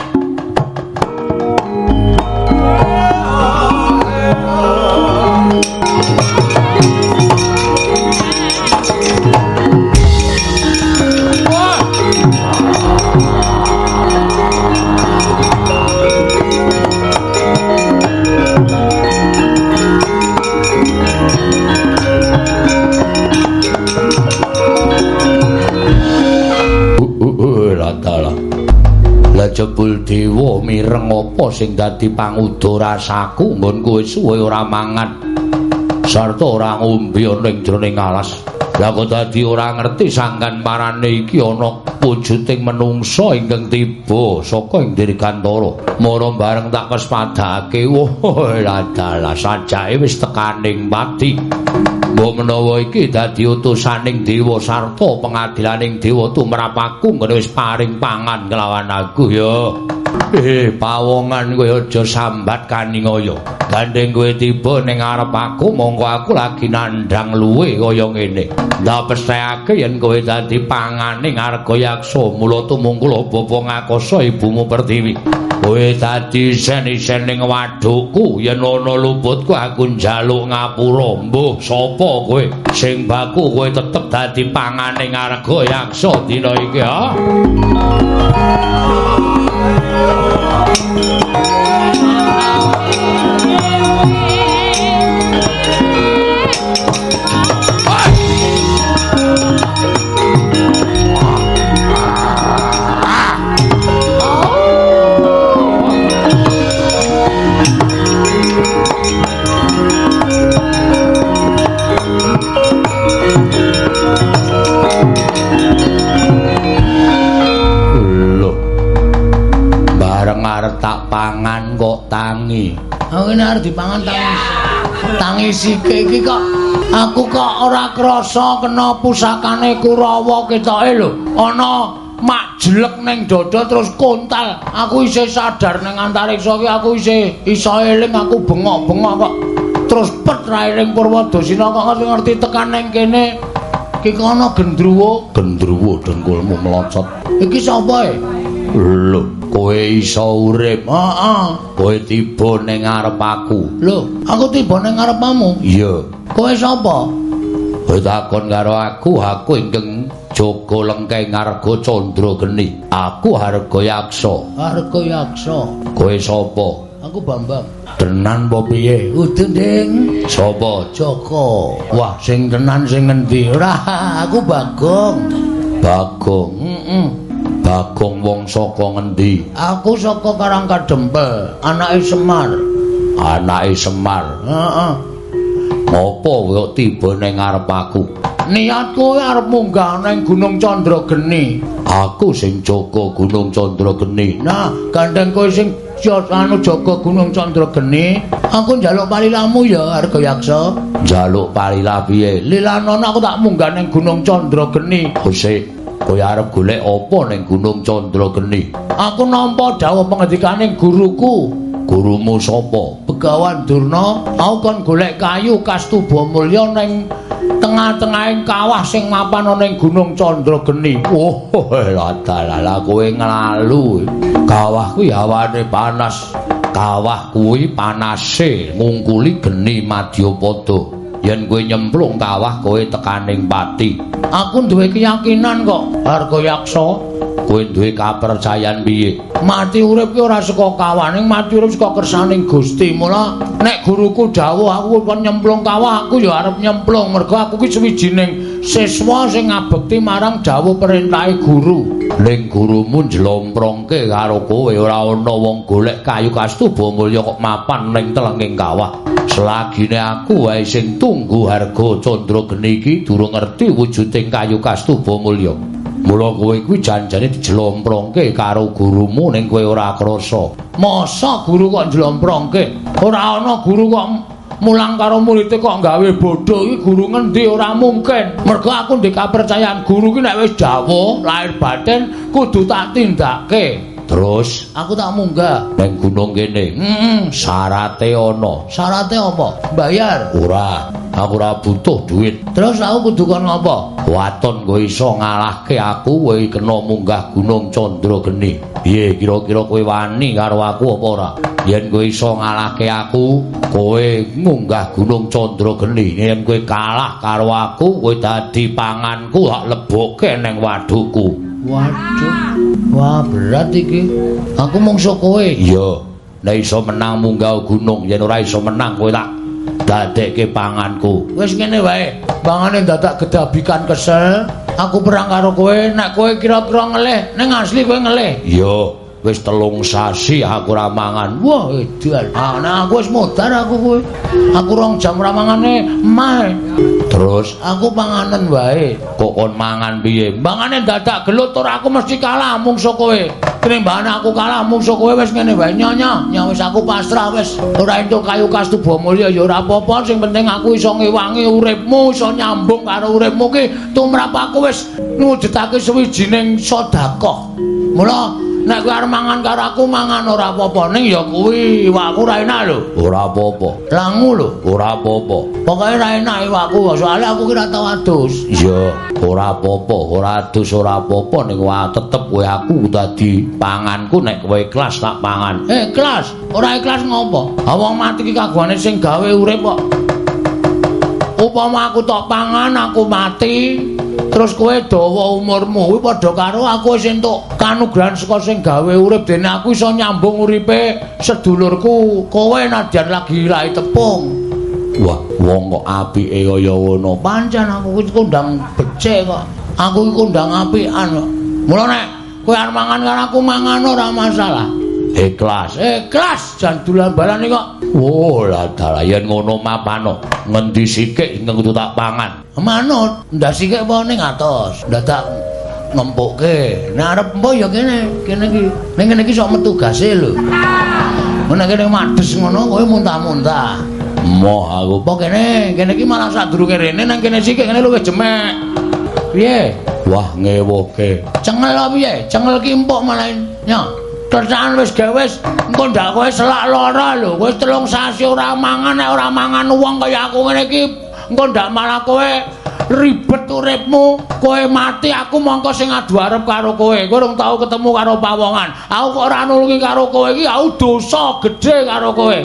dewa mireng apa sing dadi pangudha rasaku nggonku wis suwe ora mangan. Sarta ora ngombe ana ing jroning alas. Lah kok dadi ora ngerti sangkan marane iki ana wujuding menungsa ingkang tiba saka ing dirgantara mara bareng tak kespadake wah ladalah sajake wis tekaning pati mbok menawa iki dadi utusaning dewa sarta pengadilaning dewa tumrap aku ngene wis paring pangan kelawan aku ya. Eh pawongan kowe aja sambat kaningaya. Gandeng kowe tiba ning arep aku monggo aku lagi nandhang luwe kaya ngene. Ndak pestheke yen kowe dadi panganing arga yaksa mula tumungkul bapa ngakasa ibumu pertiwi. Kowe dadi sen-sen ning wadukku yen ana luputku aku njaluk ngapura. Mbuh sapa kowe? Sing baku kowe tetep dadi panganing arga yaksa dina iki ha? Arep tak pangan kok tangi. Aku ini arep dipangan tangi. Tangi sike iki kok aku kok ora krasa kena pusakane Kurawa ketoke lho. Ana mak jelek ning dada terus kontal. Aku isih sadar ning antariksa iki aku isih iso eling aku bengok-bengok kok. Terus pet rairing Purwadasina kok ngerti tekan ning kene. Ki kono gendruwo, gendruwo dengkulmu melocot. Iki sapa e? Lho, kowe iso urip. Heeh. Kowe tiba ning ngarep aku. Lho, aku tiba ning ngarepmu. Iya. Kowe sapa? Kowe takon karo aku, aku ingkang Joko Lengkeng Arga Candra Geni. Aku Harga Yaksa. Harga Yaksa. Kowe sapa? Aku Bambang. Tenan apa piye? Udu, Ding. Sapa? Joko. Wah, sing tenan sing ngendi? Ora, aku Bagong. Bagong. Heeh. Bagong wong saka ngendi? Aku saka Karangkadempel, anake Semar. Anake Semar. Heeh. Ngopo kok tiba ning ngarep aku? Niatku arep munggah ning Gunung Candrageni. Aku sing jaga Gunung Candrageni. Nah, gandeng kowe sing anu jaga Gunung Candrageni, aku njaluk palilamu ya Arga Yaksa. Njaluk palilah piye? Lilanono aku tak munggah ning Gunung Candrageni. Hosik, kowe arep golek apa ning Gunung Candrageni? Aku nampa dawuh pengendikaning guruku. Gurumu sapa? Begawan Durna, aku kon golek kayu Kastuba Mulya ning tengah-tengahing kawah sing mapan ana ning Gunung Candrageni. Oh, ladalala kowe nglalu. Kawah kuwi awane panas. Kawah kuwi panase ngungkuli geni Madyapada. Yen kowe nyemplung kawah kowe tekaning pati. Aku duwe keyakinan kok, Harga Yaksa. Kowe duwe kapercayan piye? Mati urip ki ora saka kawaning, mati urip saka kersaning Gusti. Mula nek guruku dawuh aku kon nyemplung kawah, aku ya arep nyemplung mergo aku ki suwijining siswa sing ngabekti marang dawuh perintahe guru. Ning gurumu njlomprongke karo kowe ora ana wong golek kayu kastuba mulya kok mapan ning telenging kawah. Selagine aku wae sing tunggu harga Candrageni iki durung ngerti wujuding kayu kastuba mulya. Mula kowe kuwi janjane dijlomprongke karo gurumu ning kowe ora krasa. Masa guru kok njlomprongke? Ora ana guru kok mulang karo murid kok gawe bodho iki guru ngendi ora mungkin. Mergo aku ndek kapercayaan guru ki nek wis dawuh lahir batin kudu tak tindakke. Terus aku tak munggah ning gunung kene. Heeh, syarate ana. Syarate apa? Bayar. Ora, aku ora butuh duit. Terus aku kudu kon ngopo? Waton kowe iso ngalahke aku kowe kena munggah Gunung Candrageni. Piye kira-kira kowe wani karo aku apa ora? Yen kowe iso ngalahke aku, kowe munggah Gunung Candrageni. Yen kowe kalah karo aku, kowe dadi panganku tak lebokke ning wadhuku. Waduh. Wah, berat iki. Aku mungsuh kowe. Iya. Nek iso menang munggah gunung, yen ora iso menang kowe tak dadekke panganku. Wis ngene wae. Bangane dadak gedabikan kesel. Aku perang karo kowe, nek kowe kira-kira ngelih, ning asli kowe ngelih. Iya, wis telung sasi aku ora mangan. Wah, edan. Ah, nah aku wis modar aku kowe. Aku rong jam ora mangane mae. Terus aku panganen wae. Kok kon mangan piye? Bangane dadak gelut ora aku mesti kalah mungsuh kowe. Tinimbangane aku kalah mungsuh kowe wis ngene wae nyonya. Ya wis aku pasrah wis. Ora entuk kayu kastuba mulya ya ora apa-apa, sing penting aku iso ngewangi uripmu, iso nyambung karo uripmu ki tumrap aku wis ngujudake suwijining sedekah. Mula nek kowe arep mangan karo aku mangan ora apa-apa ning ya kuwi iwakku ra enak lho. Ora apa-apa. Langu lho. Ora apa-apa. Pokoke ra enak iwakku, soalnya aku ki ra tau adus. Iya, ora apa-apa, ora adus ora apa-apa ning wae tetep kowe aku dadi panganku nek kowe ikhlas tak pangan. Eh, ikhlas? Ora ikhlas ngopo? Ha wong mati ki kagungane sing gawe urip kok. Upama aku tok pangan aku mati, terus kowe dawa umurmu? Kuwi padha karo aku wis entuk kanugrahan saka sing gawe urip. Dene aku iso nyambung uripe sedulurku. Kowe nadyan lagi rai tepung. Wah wong kok apike kaya ngono? Pancen aku kuwi kondang becik kok. Aku iki kondang apian kok. Mula nek kowe arep mangan karo aku mangan ora masalah. Ikhlas. Ikhlas. Jan dolan kok. Oh lah yen ngono mapano ngendi sikik ingkang tak pangan manut ndak sikik apa ning atos dadak nempukke. Nek arep empo ya kene, kene iki. Ning kene iki sok metu gase lho. Nek kene madhes ngono kowe muntah-muntah. Moh aku apa kene? Kene iki malah sadurunge rene nang kene sik kene luwih jemek. Piye? Wah ngewoke. Cengel apa piye? Cengel ki empuk malah nyok. Kerjaan wis gawe engko ndak kowe selak lara lho. Wis telung sasi ora mangan nek ora mangan wong kaya aku ngene iki engko ndak malah kowe ribet uripmu. Kowe mati aku mongko sing adu arep karo kowe. Kowe urung tau ketemu karo pawongan. Aku kok ora nulungi karo kowe iki aku dosa gedhe karo kowe.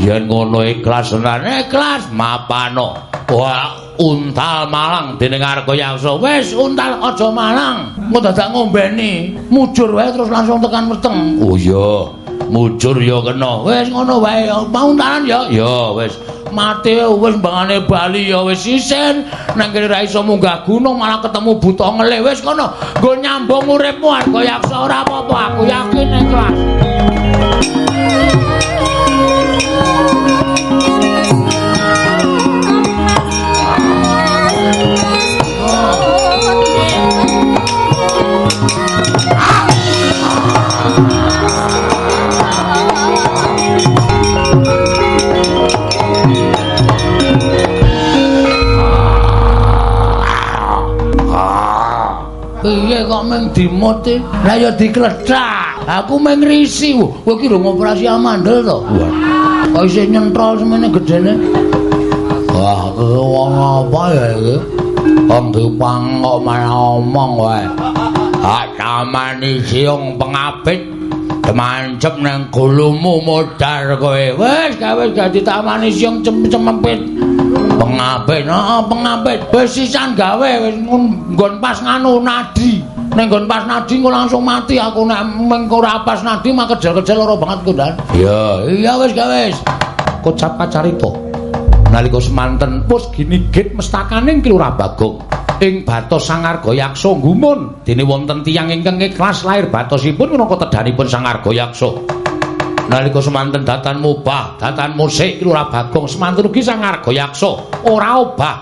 Yen ngono ikhlas tenan ikhlas mapano. Wah untal malang dening arga yaksa wis untal aja malang engko dadak ngombeni mujur wae terus langsung tekan meteng oh iya mujur ya kena wis ngono wae pauntalan ya ya wis mati wis bangane bali ya wis isin nang kene ra iso munggah gunung malah ketemu buta ngele wis kono nggo nyambung uripmu arga yaksa. Ora apa-apa aku yakin ikhlas kok meng dimuti? Lah ya diklethak. Aku meng risi. Kowe ki rung operasi amandel to? Wah. Kok isih nyentrol semene gedene? Wah, wong apa ya iki? Wong dipang kok malah omong wae. Ah, tamani siung pengapit. Demancep nang gulumu modar kowe. Wis gawe dadi tamani siung cem-cemepit. pengapit oh, pengapit besisan gawe wis nggon pas nganu nadi ning nggon pas nadi kok langsung mati aku nek mengko ora pas nadi mak kejel-kejel lara banget ku dan. Iya. Iya wis gawe wis. Kocap pacarita? Nalika semanten pus gini git mestakane kelurah bagong ing batos sangarga yaksa gumun dene wonten tiyang ingkang ikhlas lair batosipun minangka tedhanipun sangarga yaksa nalika semanten datan mubah, datan musik Lurah Bagong. Semanten ugi sang arga yaksa ora obah.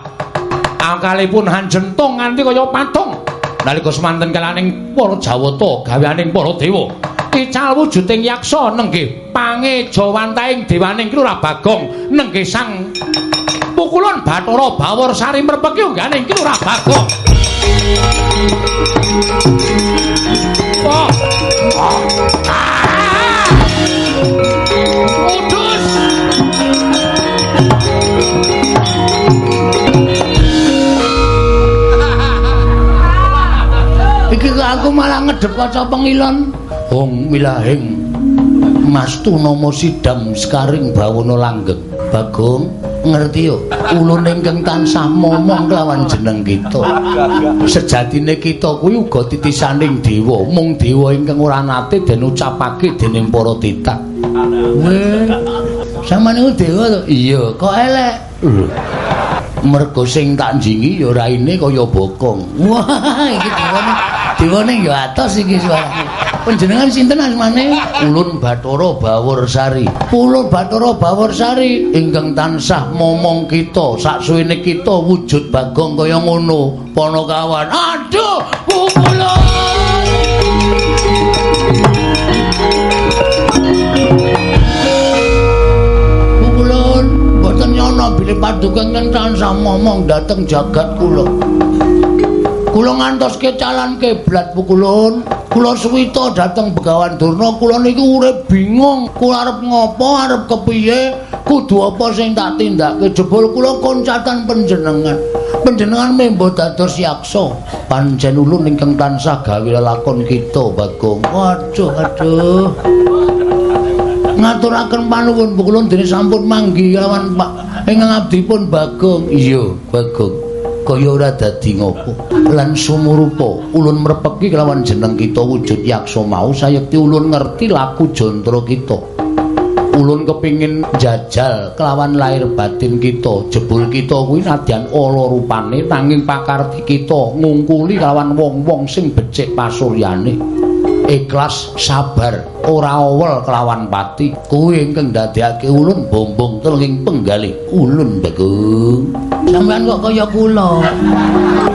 Angkalipun hanjentung nganti kaya patung. Nalika semanten kalaning para Jawata gaweaning para dewa. Ical wujuding yaksa nenggih pange jawantaing dewaning Lurah Bagong nenggih sang pukulun Bathara Bawor Sari mrepeki ungganing Lurah Bagong. Oh. Oh. iki aku malah ngedep kaca pengilon. Wong milahing. Mas Tunomo Sidam Sekaring Bawono Langgeng. Bagong ngerti yo? Ulun ingkang tansah momong kelawan jeneng kita. Sejatine kita kuwi uga titisaning dewa. Mung dewa ingkang ora nate den ucapake dening para titah weh samane dewa to? Iya kok elek? Mergo sing tak jingi ya raine kaya bokong. Wah iki dewane dewane ya atos iki suarane panjenengan sinten asmane? Ulun bathara bawur sari ulun bathara bawur sari ingkang tansah momong kita saksuwene kita wujud bagong kaya ngono panakawan aduh pukulun pukulun boten nyono bilih paduka ingkang tansah momong dhateng jagat kula kula ngantoske calan kiblat pukulun. Kula suwita dhateng Begawan Durna. Kula niku urip bingung. Kula arep ngopo arep kepiye kudu apa sing tak tindake jebul kula koncatan panjenengan. Panjenengan membo dados yaksa. Pancen ulun ingkang tansah gawe lakon kita Bagong. Waduh aduh. Ngaturaken panuwun pukulun dene sampun manggi lawan Pak ingkang abdi pun Bagong. Iya Bagong kaya ora dadi ngopo? Lan sumurupa ulun mrepeki kelawan jeneng kita wujud yaksa mau sayekti ulun ngerti laku jantro kita. Ulun kepingin jajal kelawan lahir batin kita jebul kita kuwi nadyan ala rupane nanging pakarti kita ngungkuli kelawan wong-wong sing becik pasuryane ikhlas sabar ora awel kelawan pati kuwi ingkang ndadekake ulun bombong telinging penggalih ulun bagung Sampeyan kok kaya kula.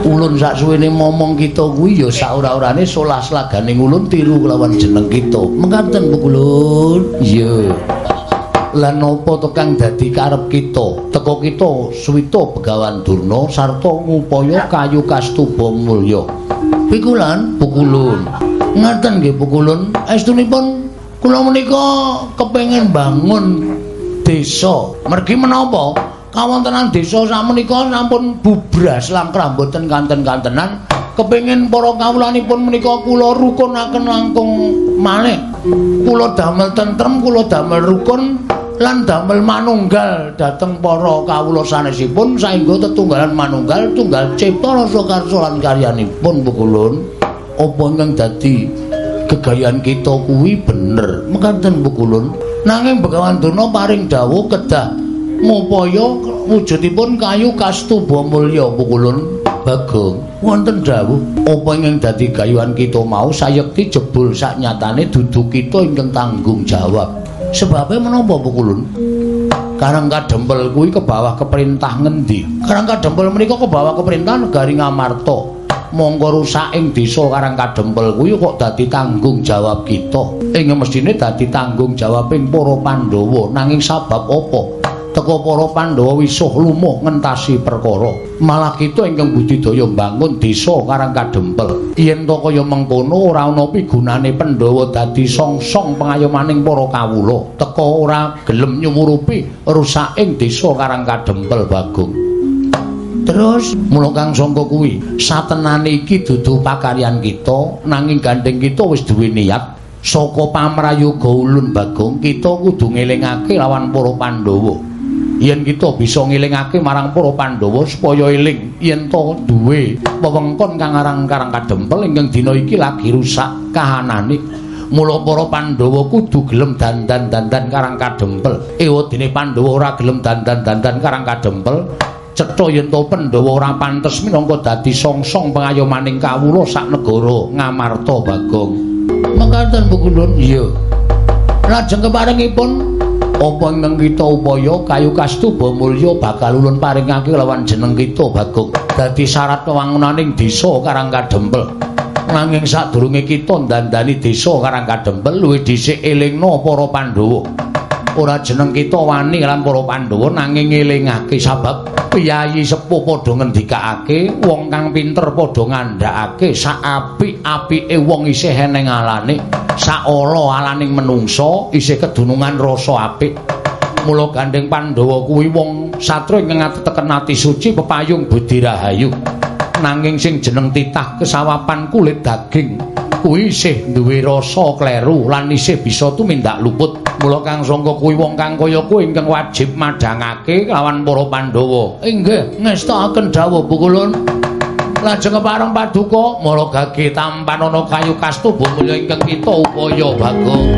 Ulun sak suwene momong kita kuwi ya sak ora-orane solas laganing ulun tiru kelawan jeneng kita. Mengkaten Bu Kulun. Iya. Lan napa to kang dadi karep kita? Teko kita suwita Begawan Durna sarta ngupaya kayu kastuba mulya. Pikulan Bu Kulun. Ngaten nggih Bu Kulun, estunipun kula menika kepengin bangun desa. Mergi menapa? Kawontenan desa sakmenika sampun bubras langkrah mboten kanten-kantenan. Kepengin para kawulanipun menika kula rukunaken langkung malih. Kula damel tentrem, kula damel rukun lan damel manunggal dhateng para kawula sanesipun saengga tetunggalan manunggal tunggal cipta rasa karsa lan karyanipun Bukulun. Apa ingkang dadi gegayan kita kuwi bener mekaten Bukulun. Nanging Begawan Durna paring dawuh kedah ngupaya wujudipun kayu kastuba mulya Bukulun. Bagong wonten dawuh apa ingkang dadi gayuhan kita mau sayekti jebul sak nyatane dudu kita ingkang tanggung jawab. Sebabe menapa Bukulun? Karang kadempel kuwi ke bawah keperintah ngendi? Karang kadempel menika ke bawah keperintah negari Ngamarta. Monggo rusak ing desa Karang kadempel kuwi kok dadi tanggung jawab kita. Ing mestine dadi tanggung jawab ing para Pandhawa. Nanging sabab apa? Teko para Pandhawa wisuh lumuh ngentasi perkara. Malah kita ingkang budidaya mbangun desa Karang kadempel. Yen to kaya mengkono ora ana pigunane Pandhawa dadi song-song pengayomaning para kawula. Teko ora gelem nyumurupi rusak ing desa Karang kadempel Bagong. Terus mula kang sangka kuwi, satenane iki dudu pakaryan kita, nanging gandeng kita wis duwe niat saka pamrayoga ulun Bagong, kita kudu ngelingake lawan para Pandhawa. Yen kita bisa ngelingake marang para Pandhawa supaya eling yen to duwe wewengkon kang aran Karang Kadempel ingkang dina iki lagi rusak kahanane. Mula para Pandhawa kudu gelem dandan-dandan Karang Kadempel. Ewadene Pandhawa ora gelem dandan-dandan Karang Kadempel. Cetha yen to Pandhawa ora pantes minangka dadi song-song pengayomaning kawula sak negara Ngamarta Bagong. Mekaten Bu Kulun, iya. Lajeng keparengipun apa ingkang kita upaya kayu kastuba mulya bakal ulun paringake lawan jeneng kita Bagong. Dadi syarat wewangunaning desa Karang Kadempel. Nanging sadurunge kita ndandani desa Karang Kadempel luwih dhisik elingna para Pandhawa. Ora jeneng kita wani lan para Pandhawa nanging ngelingake sabab piyayi sepuh padha ngendikake wong kang pinter padha ngandhakake sak apik-apike wong isih eneng alane sak ala alaning menungsa isih kedunungan rasa apik. Mula gandeng pandhawa kuwi wong satru ingkang ngateken ati suci pepayung budi rahayu. Nanging sing jeneng titah kesawapan kulit daging kuwi isih duwe rasa kleru lan isih bisa tumindak luput. Mula kang sangka kuwi wong kang kaya kuwi ingkang wajib madhangake lawan para Pandhawa. Inggih ngestakaken dawuh bukulun lajeng pareng paduka mala gage tampan ana kayu kastuba mulya ingkang kita upaya bagong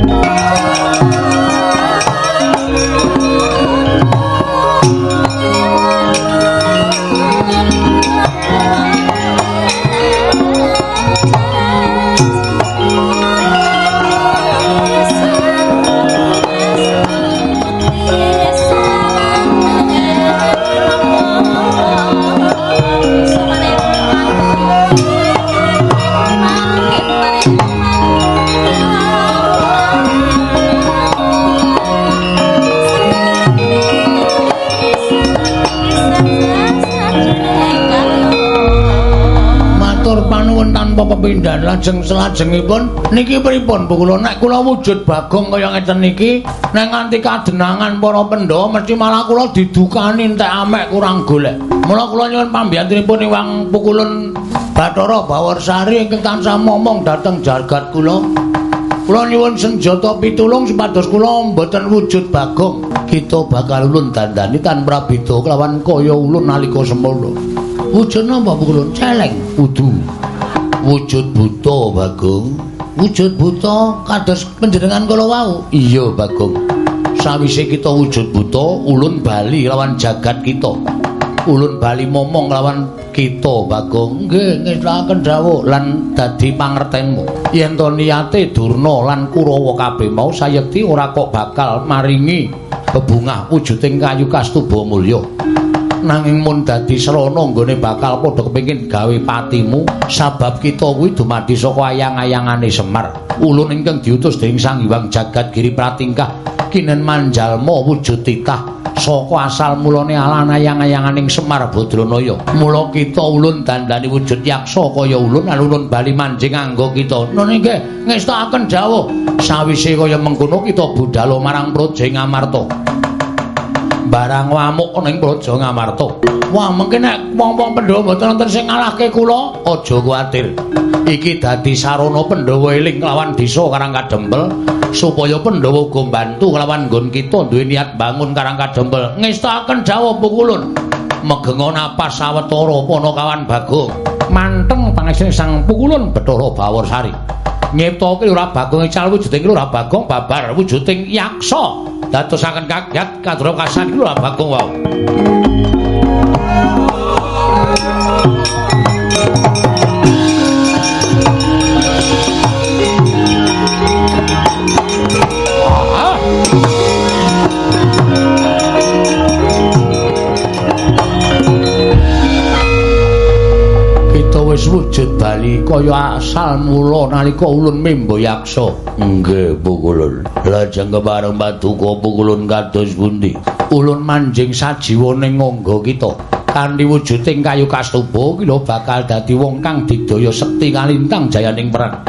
tanpa pepindhan lajeng selajengipun niki pripun Bu kula nek kula wujud bagong kaya ngeten niki nek nganti kadenangan para Pandhawa mesti malah kula didukani entek amek kurang golek. Mula kula nyuwun pambiyantunipun Iwang Pukulun Bathara Bawarsari ingkang tansah momong dhateng jagat kula. Kula nyuwun senjata pitulung supados kula mboten wujud bagong. Kita bakal ulun dandani tanpa beda kelawan kaya ulun nalika semana wujud napa Pukulun? Celeng. Kudu wujud buta Bagong. Wujud buta kados panjenengan kala wau? Iya Bagong. Sawise kita wujud buta ulun bali lawan jagat kita. Ulun bali momong lawan kita Bagong. Nggih ngestakaken dawuh. Lan dadi pangertenmu yen to niate Durna lan Kurawa kabeh mau sayekti ora kok bakal maringi bebungah wujuding kayu kastuba mulya nanging mun dadi srana nggone bakal padha kepengin gawe patimu sabab kita kuwi dumadi saka ayang-ayangane Semar. Ulun ingkang diutus dening Sang Hyang Jagat Giri Pratingkah kinen manjalma wujud titah saka asal mulane alan ayang-ayanganing Semar Badranaya. Mula kita ulun dandani wujud yaksa kaya ulun alun bali manjing anggo kita. Nggih ngestakaken dawuh. Sawise kaya mengkono kita budhal marang Praja Ngamarta barang wamuk ning Praja Ngamarta. Wah, mengke nek wong-wong Pandhawa mboten wonten sing ngalahke kula, aja kuwatir. Iki dadi sarana Pandhawa eling kelawan desa Karang Kadempel supaya Pandhawa uga bantu kelawan nggon kita duwe niat bangun Karang Kadempel. Ngestaken dawuh pukulun. Megenga napas sawetara pana kawan Bagong. Manteng pangesane Sang Pukulun Bathara Bawarsari. Nyiptake ora Bagong ical wujuding ora Bagong babar wujuding yaksa. dadosaken kaget kadra kasan lho Bagong wau. Asal mula nalika ulun mimba. Nggih, Pukulun. Lajeng kepareng paduka Pukulun kados pundi? Ulun manjing sajiwa ning ngangga kita. Kanthi wujuding kayu kastuba kila bakal dadi wong kang didaya sekti kalintang jayaning perang.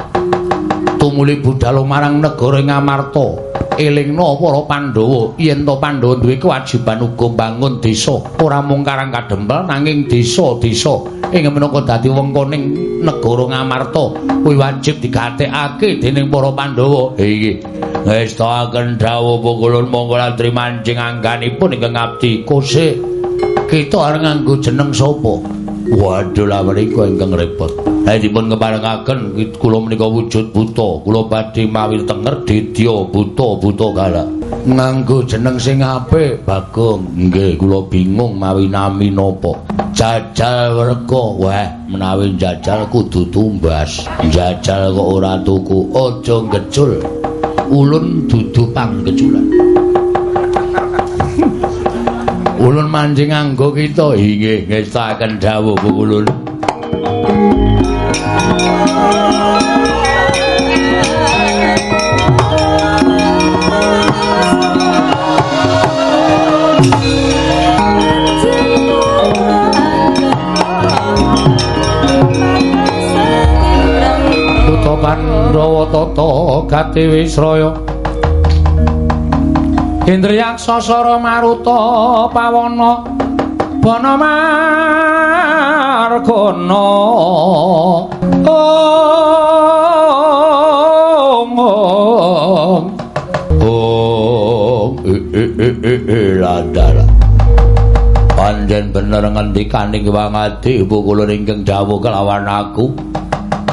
Tumuli budhal marang negara Ngamarta. Elingna para Pandhawa yen to Pandhawa duwe kewajiban uga bangun desa, ora mung karang kadempel nanging desa-desa ing menapa dadi wengkoning negara Ngamarta kuwi wajib digatekake dening para Pandhawa. Iki. Ngestakaken dawuh pukulun monggo latri mancing angganipun ingkang ngabdi. Kose kita arep nganggo jeneng sapa? Waduh lah menika ingkang repot. Ha dipun keparengaken kula menika wujud buta. Kula badhe mawi tenger didya buta buta galak nganggo jeneng sing apik Bagong. Nggih kula bingung mawi nami napa. Jajal werga. Wah menawi jajal kudu tumbas. Jajal kok ora tuku aja ngecul ulun dudu panggeculan ulun mancing nganggo kita. Inggih ngestaken dawuh ulun Pandhawa tata gati wisraya. Indriyaksa sara maruta pawana bana margana ladara panjen bener ngendikaning wangadi ibu kula ingkang dawuh kelawan aku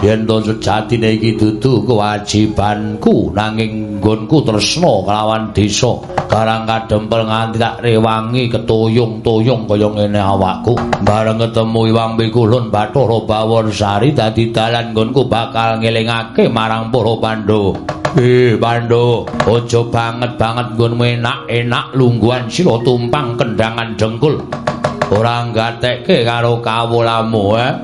yen to sejatine iki dudu kewajibanku nanging nggonku tresna kelawan desa garang kadempel nganti tak rewangi ketoyong-toyong kaya ngene awakku bareng ketemu Iwang Pikulun Bathara Bawarsari dadi dalan nggonku bakal ngelingake marang para Pandhawa Eh Pandhawa aja banget-banget nggonmu enak-enak lungguhan sira tumpang kendangan dengkul ora gatekke karo kawulamu eh.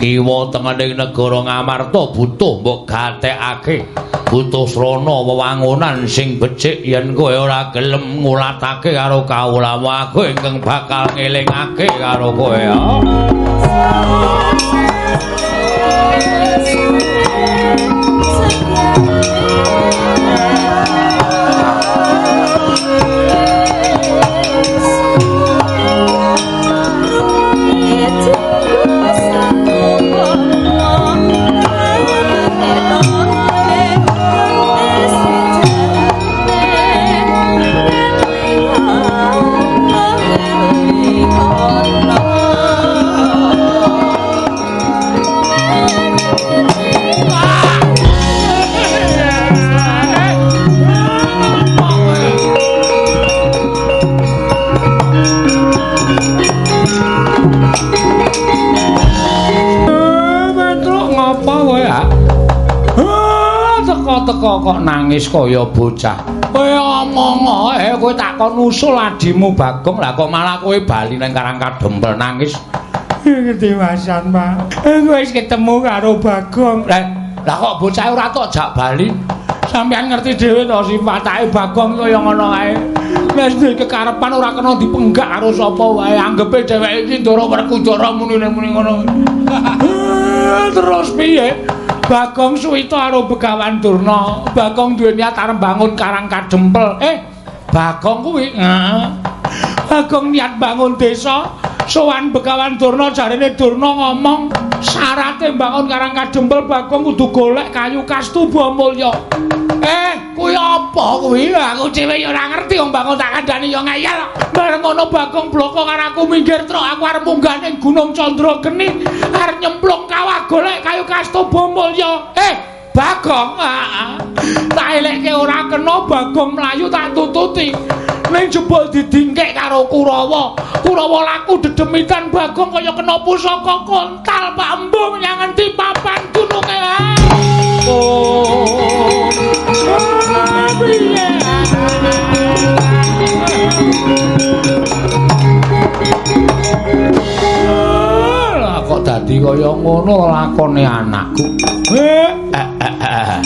Kiwa tengening negara Ngamarta butuh mbok gatekake. Butuh srana wewangunan sing becik yen kowe ora gelem ngulatake karo kawulamu. Aku ingkang bakal ngelingake karo kowe ya teko nangis kaya bocah Kowe omong ae kowe tak kon usul adimu Bagong lah kok malah kowe bali nang Karang Kadempel nangis. Ngerti Masan, Pak. Kowe wis ketemu karo Bagong. Lah lah kok bocah ora tok jak bali. Sampeyan ngerti dhewe to sifatake Bagong kaya ngono ae. Wis duwe kekarepan ora kena dipenggak karo sapa wae. Anggepe dheweke iki Ndara Werkudara muni-muni ngono. [laughs] Terus piye? Bagong Suwita karo Begawan Durna. Bagong duwe niat arep bangun Karang Kadempel. Eh, Bagong kuwi, heeh. Bagong niat bangun desa. Sowan Begawan Durna jarene Durna ngomong syaraté bangun Karang Kadempel Bagong kudu golek kayu kastuba mulya. Eh, kuwi apa kuwi? Aku dhewe ya ora ngerti wong bangun tak kandhani ya ngeyel. Bareng ngono Bagong bloko karo aku minggir truk aku arep munggah ning Gunung Candrageni arep nyemplung kawah golek kayu kastuba mulya. Eh, Bagong, ah, tak elekke ora kena Bagong mlayu tak tututi. Ning jebul didingkek karo Kurawa. Kurawa laku dedemitan Bagong kaya kena pusaka kontal Pak Embung yang ngendi papan gununge. Ah. Oh. Lah kok dadi kaya ngono lakone anakku. Eh, eh, eh.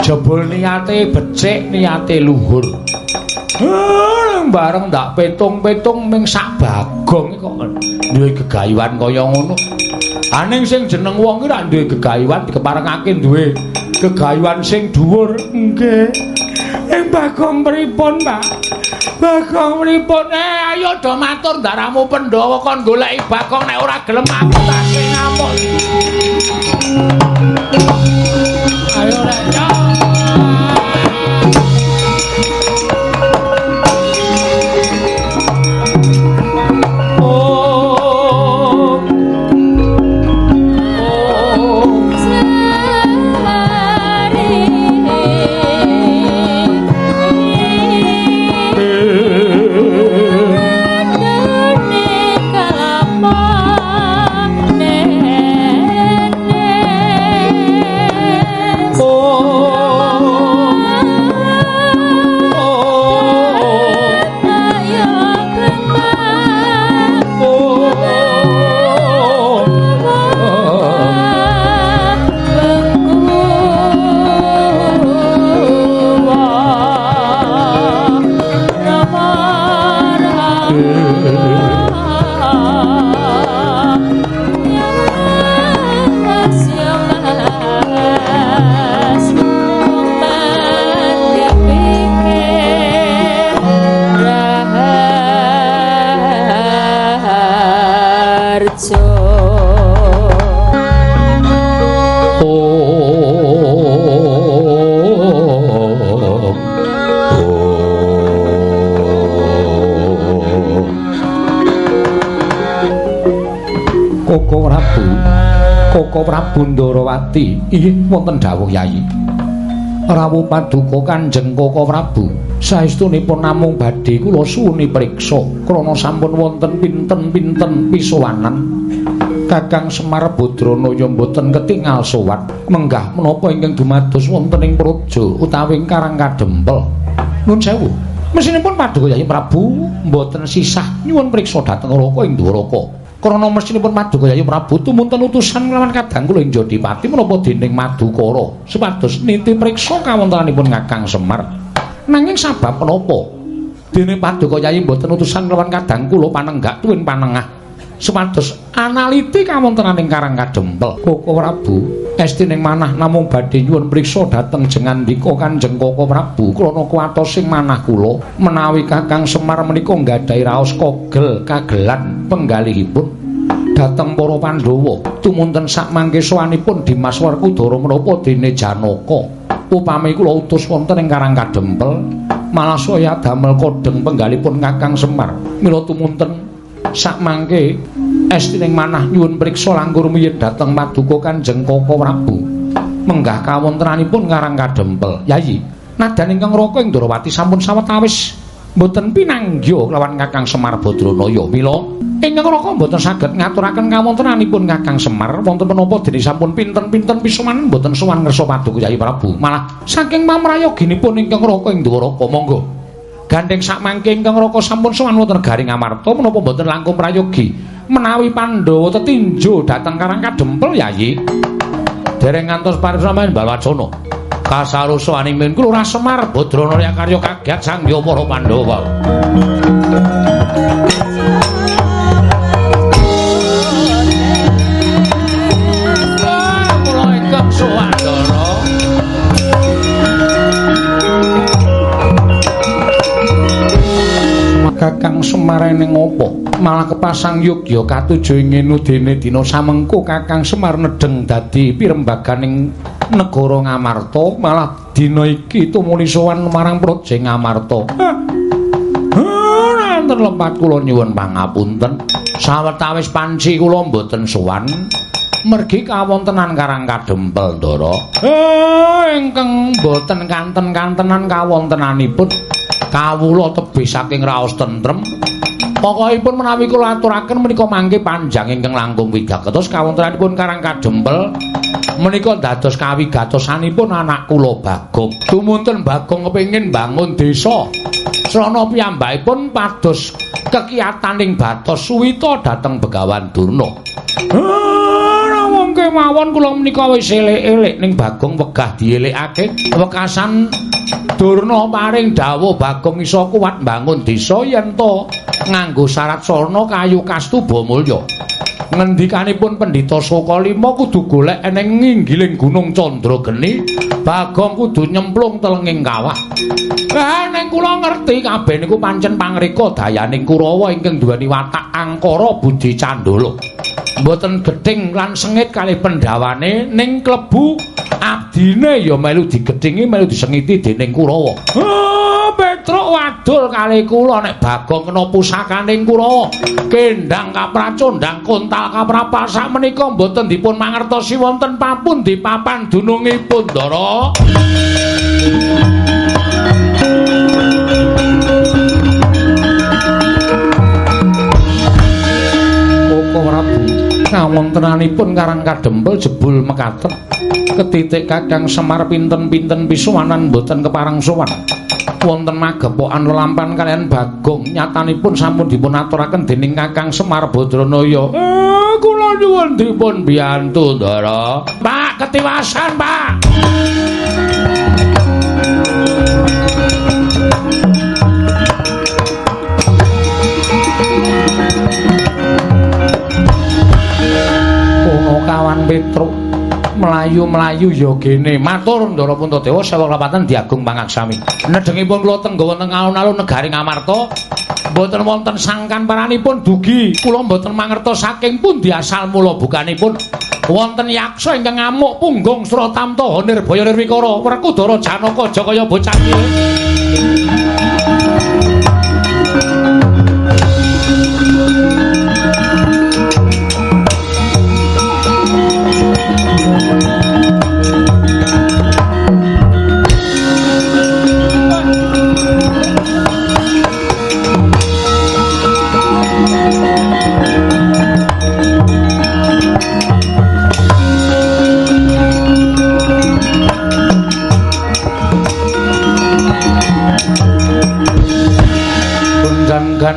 Jebul niate becik, niate luhur. Eh, bareng ndak petung-petung ming sak bagong kok duwe gegayuhan kaya ngono. Aning sing jeneng wong ki ra duwe gegayuhan dikeparengake duwe gegayuhan sing dhuwur. Nggih. Ing bagong pripun, Pak? Bagong pripun? Eh, ayo do matur ndaramu Pandhawa kon goleki bagong nek ora gelem aku tak ngamuk. Koko Prabu Ndarawati inggih wonten dawuh Yayi Rawuh paduka Kanjeng Koko Prabu. Saestunipun namung badhe kula suwuni priksa. Krana sampun wonten pinten-pinten pisowanan Kakang Semar Badranaya mboten ketingal sowan menggah menapa ingkang dumados wonten ing praja utawi Karang Kadempel. Nun sewu. Mesinipun paduka Yayi Prabu mboten sisah nyuwun priksa dhateng Raka ing Dwaraka krana mesinipun Yayi Prabu tumunten utusan kelawan kadang kula ing Jodipati menapa dening Madukara. Supados niti priksa kawontenanipun Kakang Semar. Nanging sabab menapa? Dene paduka Yayi mboten utusan kelawan kadang kula panenggak tuwin panengah. Supados analiti kawontenaning Karang Kadempel. Koko Prabu estining manah namung badhe nyuwun priksa dhateng jengandika Kanjeng Koko Prabu. Krana kuwatosing manah kula menawi Kakang Semar menika nggadahi raos kogel kagelan penggalihipun dhateng para Pandhawa. Tumunten sak mangke sowanipun Dimas Werkudara menapa dene Janaka. Upami kula utus wonten ing Karang Kadempel malah saya damel kodeng penggalipun Kakang Semar. Mila tumunten sak mangke estining manah nyuwun priksa langkung rumiyin dhateng Paduka Kanjeng Koko Prabu menggah kawontenanipun Karang Kadempel Yayi nadan ingkang raka ing Ndarawati sampun sawetawis mboten pinanggih lawan Kakang Semar Badranaya. Mila ingkang raka mboten saged ngaturaken kawontenanipun Kakang Semar wonten menapa dene sampun pinten-pinten pisuman mboten sowan ngersa paduka Kyai Prabu. Malah saking mamrayoginipun ingkang raka ing Dwaraka monggo. Gandeng sak mangke ingkang raka sampun sowan wonten Garing Amarta menapa mboten langkung prayogi menawi Pandhawa tetinjo dhateng Karang Kadempel Yayi. Dereng ngantos parisamaning Balwacana. kasarusaning min kula Semar Badrana karya kaget sang para Pandhawa. Kakang Semar ning opo? Malah kepasang Yogya katuju ingin udene dina samengko Kakang Semar nedeng dadi pirembaganing negara Ngamarta malah dina iki tumuli sowan marang Praja Ngamarta. Nanten lempat kula nyuwun pangapunten. Sawetawis panci kula mboten sowan mergi kawontenan Karang Kadempel Ndara. Eh ingkang mboten kanten-kantenan kawontenanipun kawula tebih saking raos tentrem. Pokokipun menawi kula aturaken menika mangke panjang ingkang langkung wigatos kawontenanipun Karang Kadempel menika dados kawigatosanipun anak kula Bagong. Tumunten Bagong kepengin bangun desa. Srana piyambakipun pados kekiyataning batos suwita dhateng Begawan Durna. Kemawon kula menika wis elek-elek ning Bagong wegah dielekake. Wekasan Durna paring dawuh Bagong iso kuat bangun desa yen to nganggo syarat sarna kayu kastuba mulya. ngendikanipun pendhita Sokalima kudu golek eneng nginggiling Gunung Candrageni Bagong kudu nyemplung telenging kawah. Eh ning kula ngerti kabeh niku pancen pangrika dayaning Kurawa ingkang duweni watak angkara budi candala mboten gedhing lan sengit kalih pendhawane ning klebu abdine. Ya melu digedhingi melu disengiti dening Kurawa. Oh, Petruk wadul kali kula nek Bagong kena pusakaning Kurawa. Kendang kapracondang kontal kaprapal sak menika mboten dipun mangertosi wonten papun papan dunungipun Ndara Prabu ngawontenanipun Karang Kadempel jebul mekaten ketitik Kakang Semar pinten-pinten pisuwanan boten keparang sowan wonten magepokan lelampan kalian Bagong nyatanipun sampun dipun aturaken dening Kakang Semar Badranaya. Eh kula nyuwun dipun biyantu Ndara. Pak ketiwasan Pak Petruk melayu-melayu ya gene matur Ndara Puntadewa sewu lapatan diagung pangaksami nedengipun kula tenggawa teng alun-alun negari Ngamarta. Mboten wonten sangkan paranipun dugi. Kula mboten mangertos saking pundi asal mula bukanipun. Wonten yaksa ingkang ngamuk punggung Suratamta Nirbaya Nirwikara Werkudara Janaka Jakaya bocah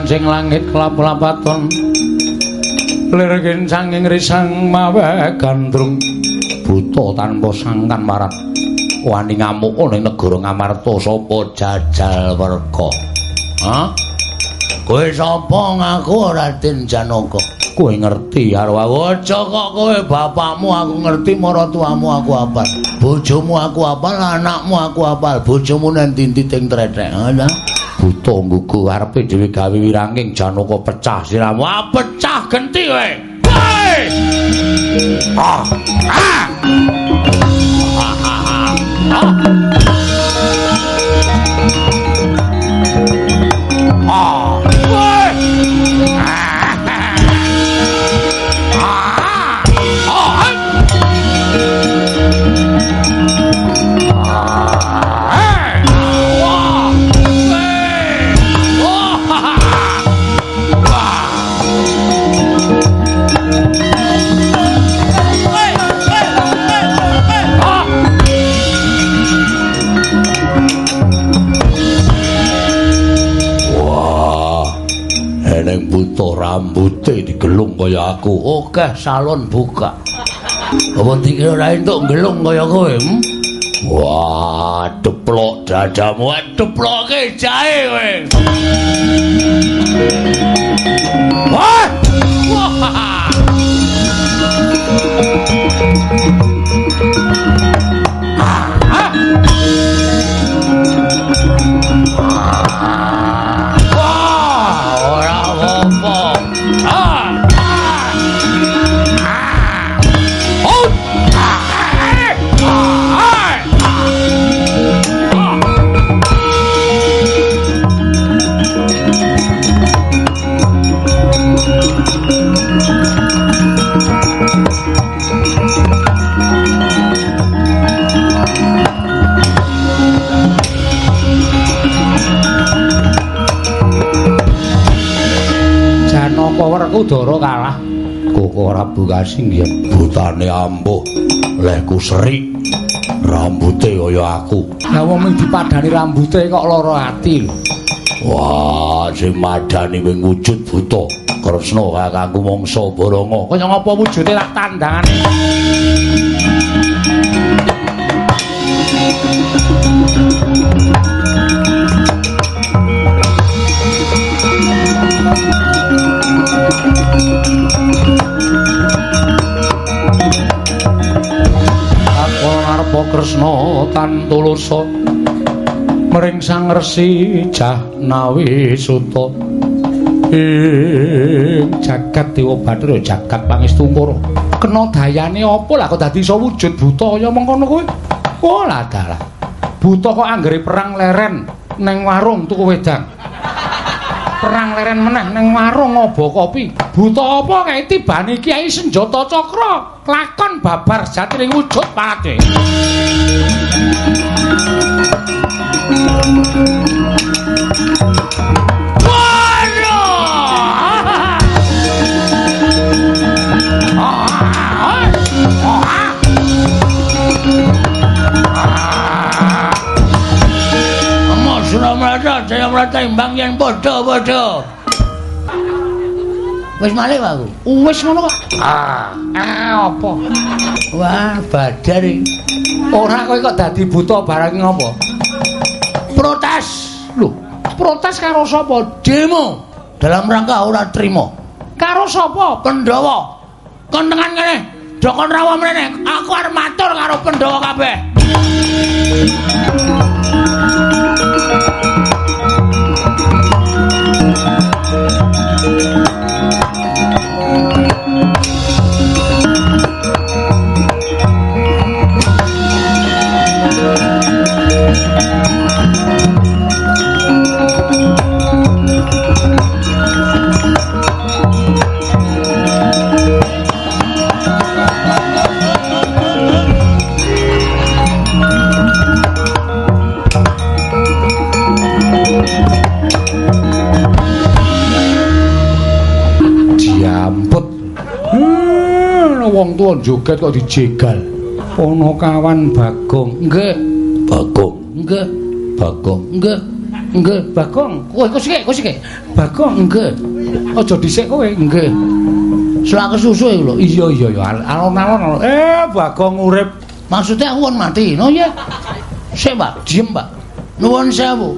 gansing langit kelap-lapaton lir gencanging risang mawe gandrung. Buta tanpa sangkan marat wani ngamuk ning negara Ngamarta sapa jajal werka ha kowe sapa ngaku Raden Janaka kowe ngerti karo aja kok kowe bapakmu aku ngerti maratuamu aku apal bojomu aku apal anakmu aku apal bojomu nang tintit ing tretek ana buta ngguku arepe dhewe gawe wiranging Janaka pecah siramu. wah pecah genti kowe. Ah ah ah! Ah! ah! ah! Rambute digelung kaya aku. Oke, salon buka. Apa dikira ora entuk gelung kaya kowe? Hmm? Wah, deplok dadamu, deploke jahe kowe. Wah! Wah! Udara kalah. Koko Rabu Kasing ya butane ampuh. Lehku serik. Rambute kaya aku. Lah wong dipadani rambute kok lara ati lho. Wah, sing madani wing wujud buta. Kresna kakangku mangsa Baranga. Kaya ngapa wujude tak tandangane? Kresna tantulasa mring Sang Resi Jahnawi Suta ing jagat Dewa Bathara jagat Pangestungkara kena dayane apa lah kok dadi iso wujud buta kaya mengkono kowe oh lah dalah buta kok anggere perang leren ning warung tuku wedang perang leren meneh ning warung ngobo kopi. Buta apa kae? Tibane Kiai Senjata Cakra. Lakon babar jatining wujud pate Jaya Mrata imbang yen padha-padha. Wis malih aku. Wis ngono kok. Ah, ah apa? Wah, badar iki. Ora kowe kok dadi buta barang ngopo? Protes. Lho, protes karo sapa? Demo. Dalam rangka ora trimo. Karo sapa? Pandhawa. Kon tengan kene. Dokon rawa mrene. Aku arep matur karo Pandhawa kabeh. Thank you. Tuwa joget kok dijegal. Ana kawan Bagong. Nggih. Bagong. Nggih. Bagong. Nggih. Nggih, Bagong. Kowe kok sik, kok sik. Bagong, nggih. Aja dhisik kowe, nggih. Selak kesusu lho. Iya, iya, iya. Alon-alon. Eh, Bagong urip. Maksudnya aku mati. No ya. Sik, Pak. Diem, Pak. Nuwun sewu.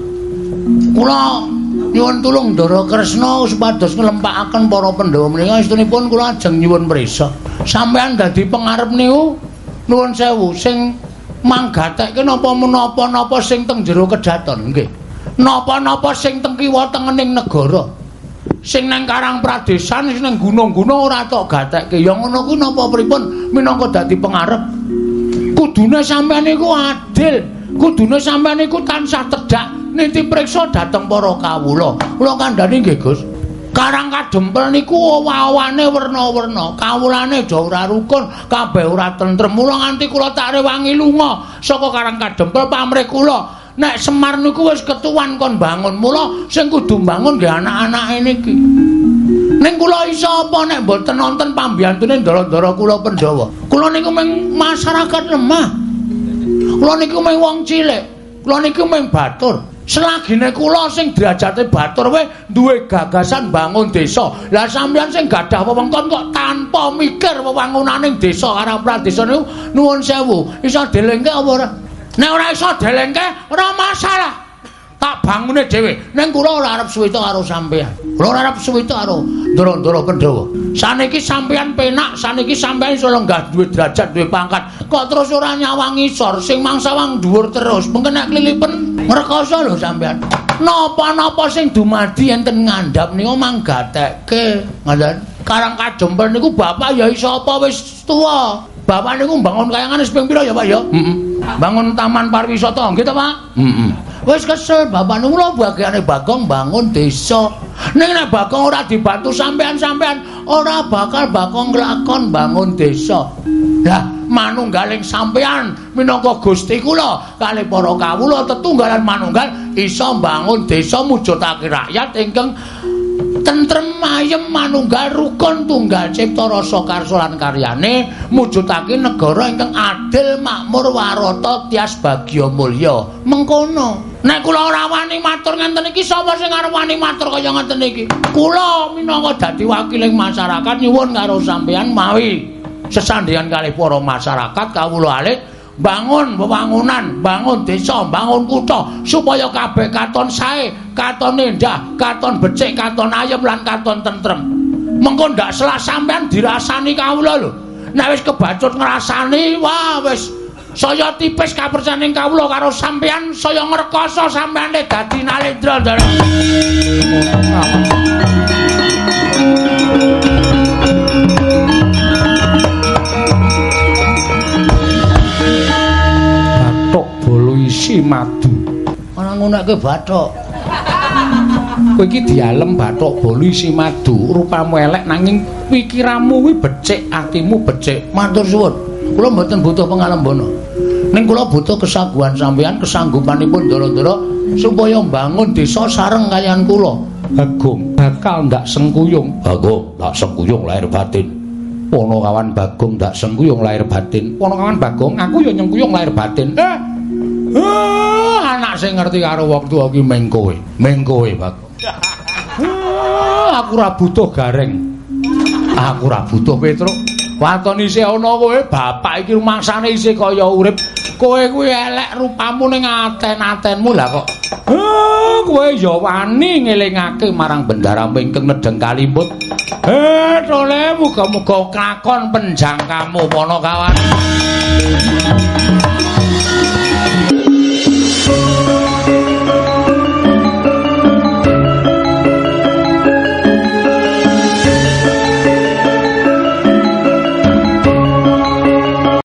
Kula nyuwun tulung Ndara Kresna supados nglempakaken para Pandhawa menika istunipun kula ajeng nyuwun prisa. Sampeyan dadi pengarep niku nuwun sewu sing manggatekke napa menapa napa sing teng jero kedaton nggih. Napa-napa sing teng kiwa tengening negara. Sing nang Karang Pradesan sing nang gunung-gunung ora tok gatekke. Ya ngono kuwi napa pripun minangka dadi pengarep. Kudune sampeyan niku adil. Kudune sampeyan niku tansah tedhak niti priksa dhateng para kawula. Kula kandhani nggih, Gus. Karang kadempel niku owah-owane werna-werna. Kawulane aja ora rukun, kabeh ora tentrem. Mula nganti kula tak rewangi lunga saka Karang kadempel pamrih kula. Nek Semar niku wis ketuwan kon bangun. Mula sing kudu bangun nggih anak-anake niki. Ning kula iso apa nek mboten nonton pambiyantune ndara-ndara kula Pandhawa. Kula niku mung masyarakat lemah. Kula niku mung wong cilik. Kula niki mung batur. Selagine kula sing derajate batur wae duwe gagasan bangun desa. Lah sampeyan sing gadah wewengkon kok tanpa mikir wewangunaning desa karo pradesa niku nuwun sewu. Iso delengke apa ora? Nek ora iso delengke ora masalah. Tak bangune dhewe. Ning kula ora arep suwita karo sampeyan. Kula ora arep suwita karo Ndara-ndara Pandhawa. Saniki sampeyan penak, saniki sampeyan iso lenggah duwe derajat, duwe pangkat. Kok terus ora nyawang isor sing mangsa wang dhuwur terus. Mengko nek klilipen ngrekoso lho sampeyan. Napa-napa sing dumadi enten ngandhap niku manggatekke. Ngoten. Karang kajempel niku bapak ya iso apa wis tuwa. Bapak niku bangun kayangan wis ping pira ya, Pak ya? Heeh. Bangun taman pariwisata nggih to, Pak? Heeh. Wis kesel bapak lho bagiane Bagong bangun desa. Ning nek Bagong ora dibantu sampean-sampean, ora bakal Bagong nglakon bangun desa. Lah, manunggaling sampean minangka Gusti kula kalih para kawula tetunggalan manunggal iso bangun desa mujudake rakyat ingkang tentrem ayem manunggal rukun tunggal cipta rasa karsa lan karyane mujudake negara ingkang adil makmur warata tias bagya mulya mengkono nek kula ora wani matur ngenten iki sapa sing arep wani matur kaya ngenten iki kula minangka dadi wakiling masyarakat nyuwun karo sampeyan mawi sesandhean kalih para masyarakat kawula alih bangun wewangunan, bangun desa, bangun kutha supaya kabeh katon sae, katon endah, katon becik, katon ayem lan katon tentrem. Mengko ndak salah sampean dirasani kawula lho. Nek wis kebacut ngrasani, wah wis saya tipis kapercayaning kawula karo sampean, saya ngrekoso sampean dadi nalendra. Bathok bolo isi madu. Ora nguneke bathok. Kowe iki dialem bathok bolo isi madu, rupamu elek nanging pikiranmu kuwi becik, atimu becik. Matur suwun. Kula mboten butuh pengalembono. Ning kula butuh kesaguhan sampeyan, kesanggupanipun ndara-ndara supaya mbangun desa sareng kaliyan kula. Bagong bakal ndak sengkuyung. Bagong, tak sengkuyung lahir batin. Pono kawan Bagong ndak sengkuyung lahir batin. Pono kawan Bagong, aku ya nyengkuyung lahir batin. Eh. Uh, anak sing ngerti karo wong tuwa ki meng kowe. Meng kowe, Bagong. Ah, aku ora butuh gareng. Aku ora butuh Petruk. Waton isih ana kowe, bapak iki rumangsane isih kaya urip. Kowe kuwi elek rupamu ning aten-atenmu lah kok. Ah, kowe ya wani ngelingake marang bendara mingkeng nedeng kalimbut. Eh, tole muga-muga klakon penjangkamu pono kawan.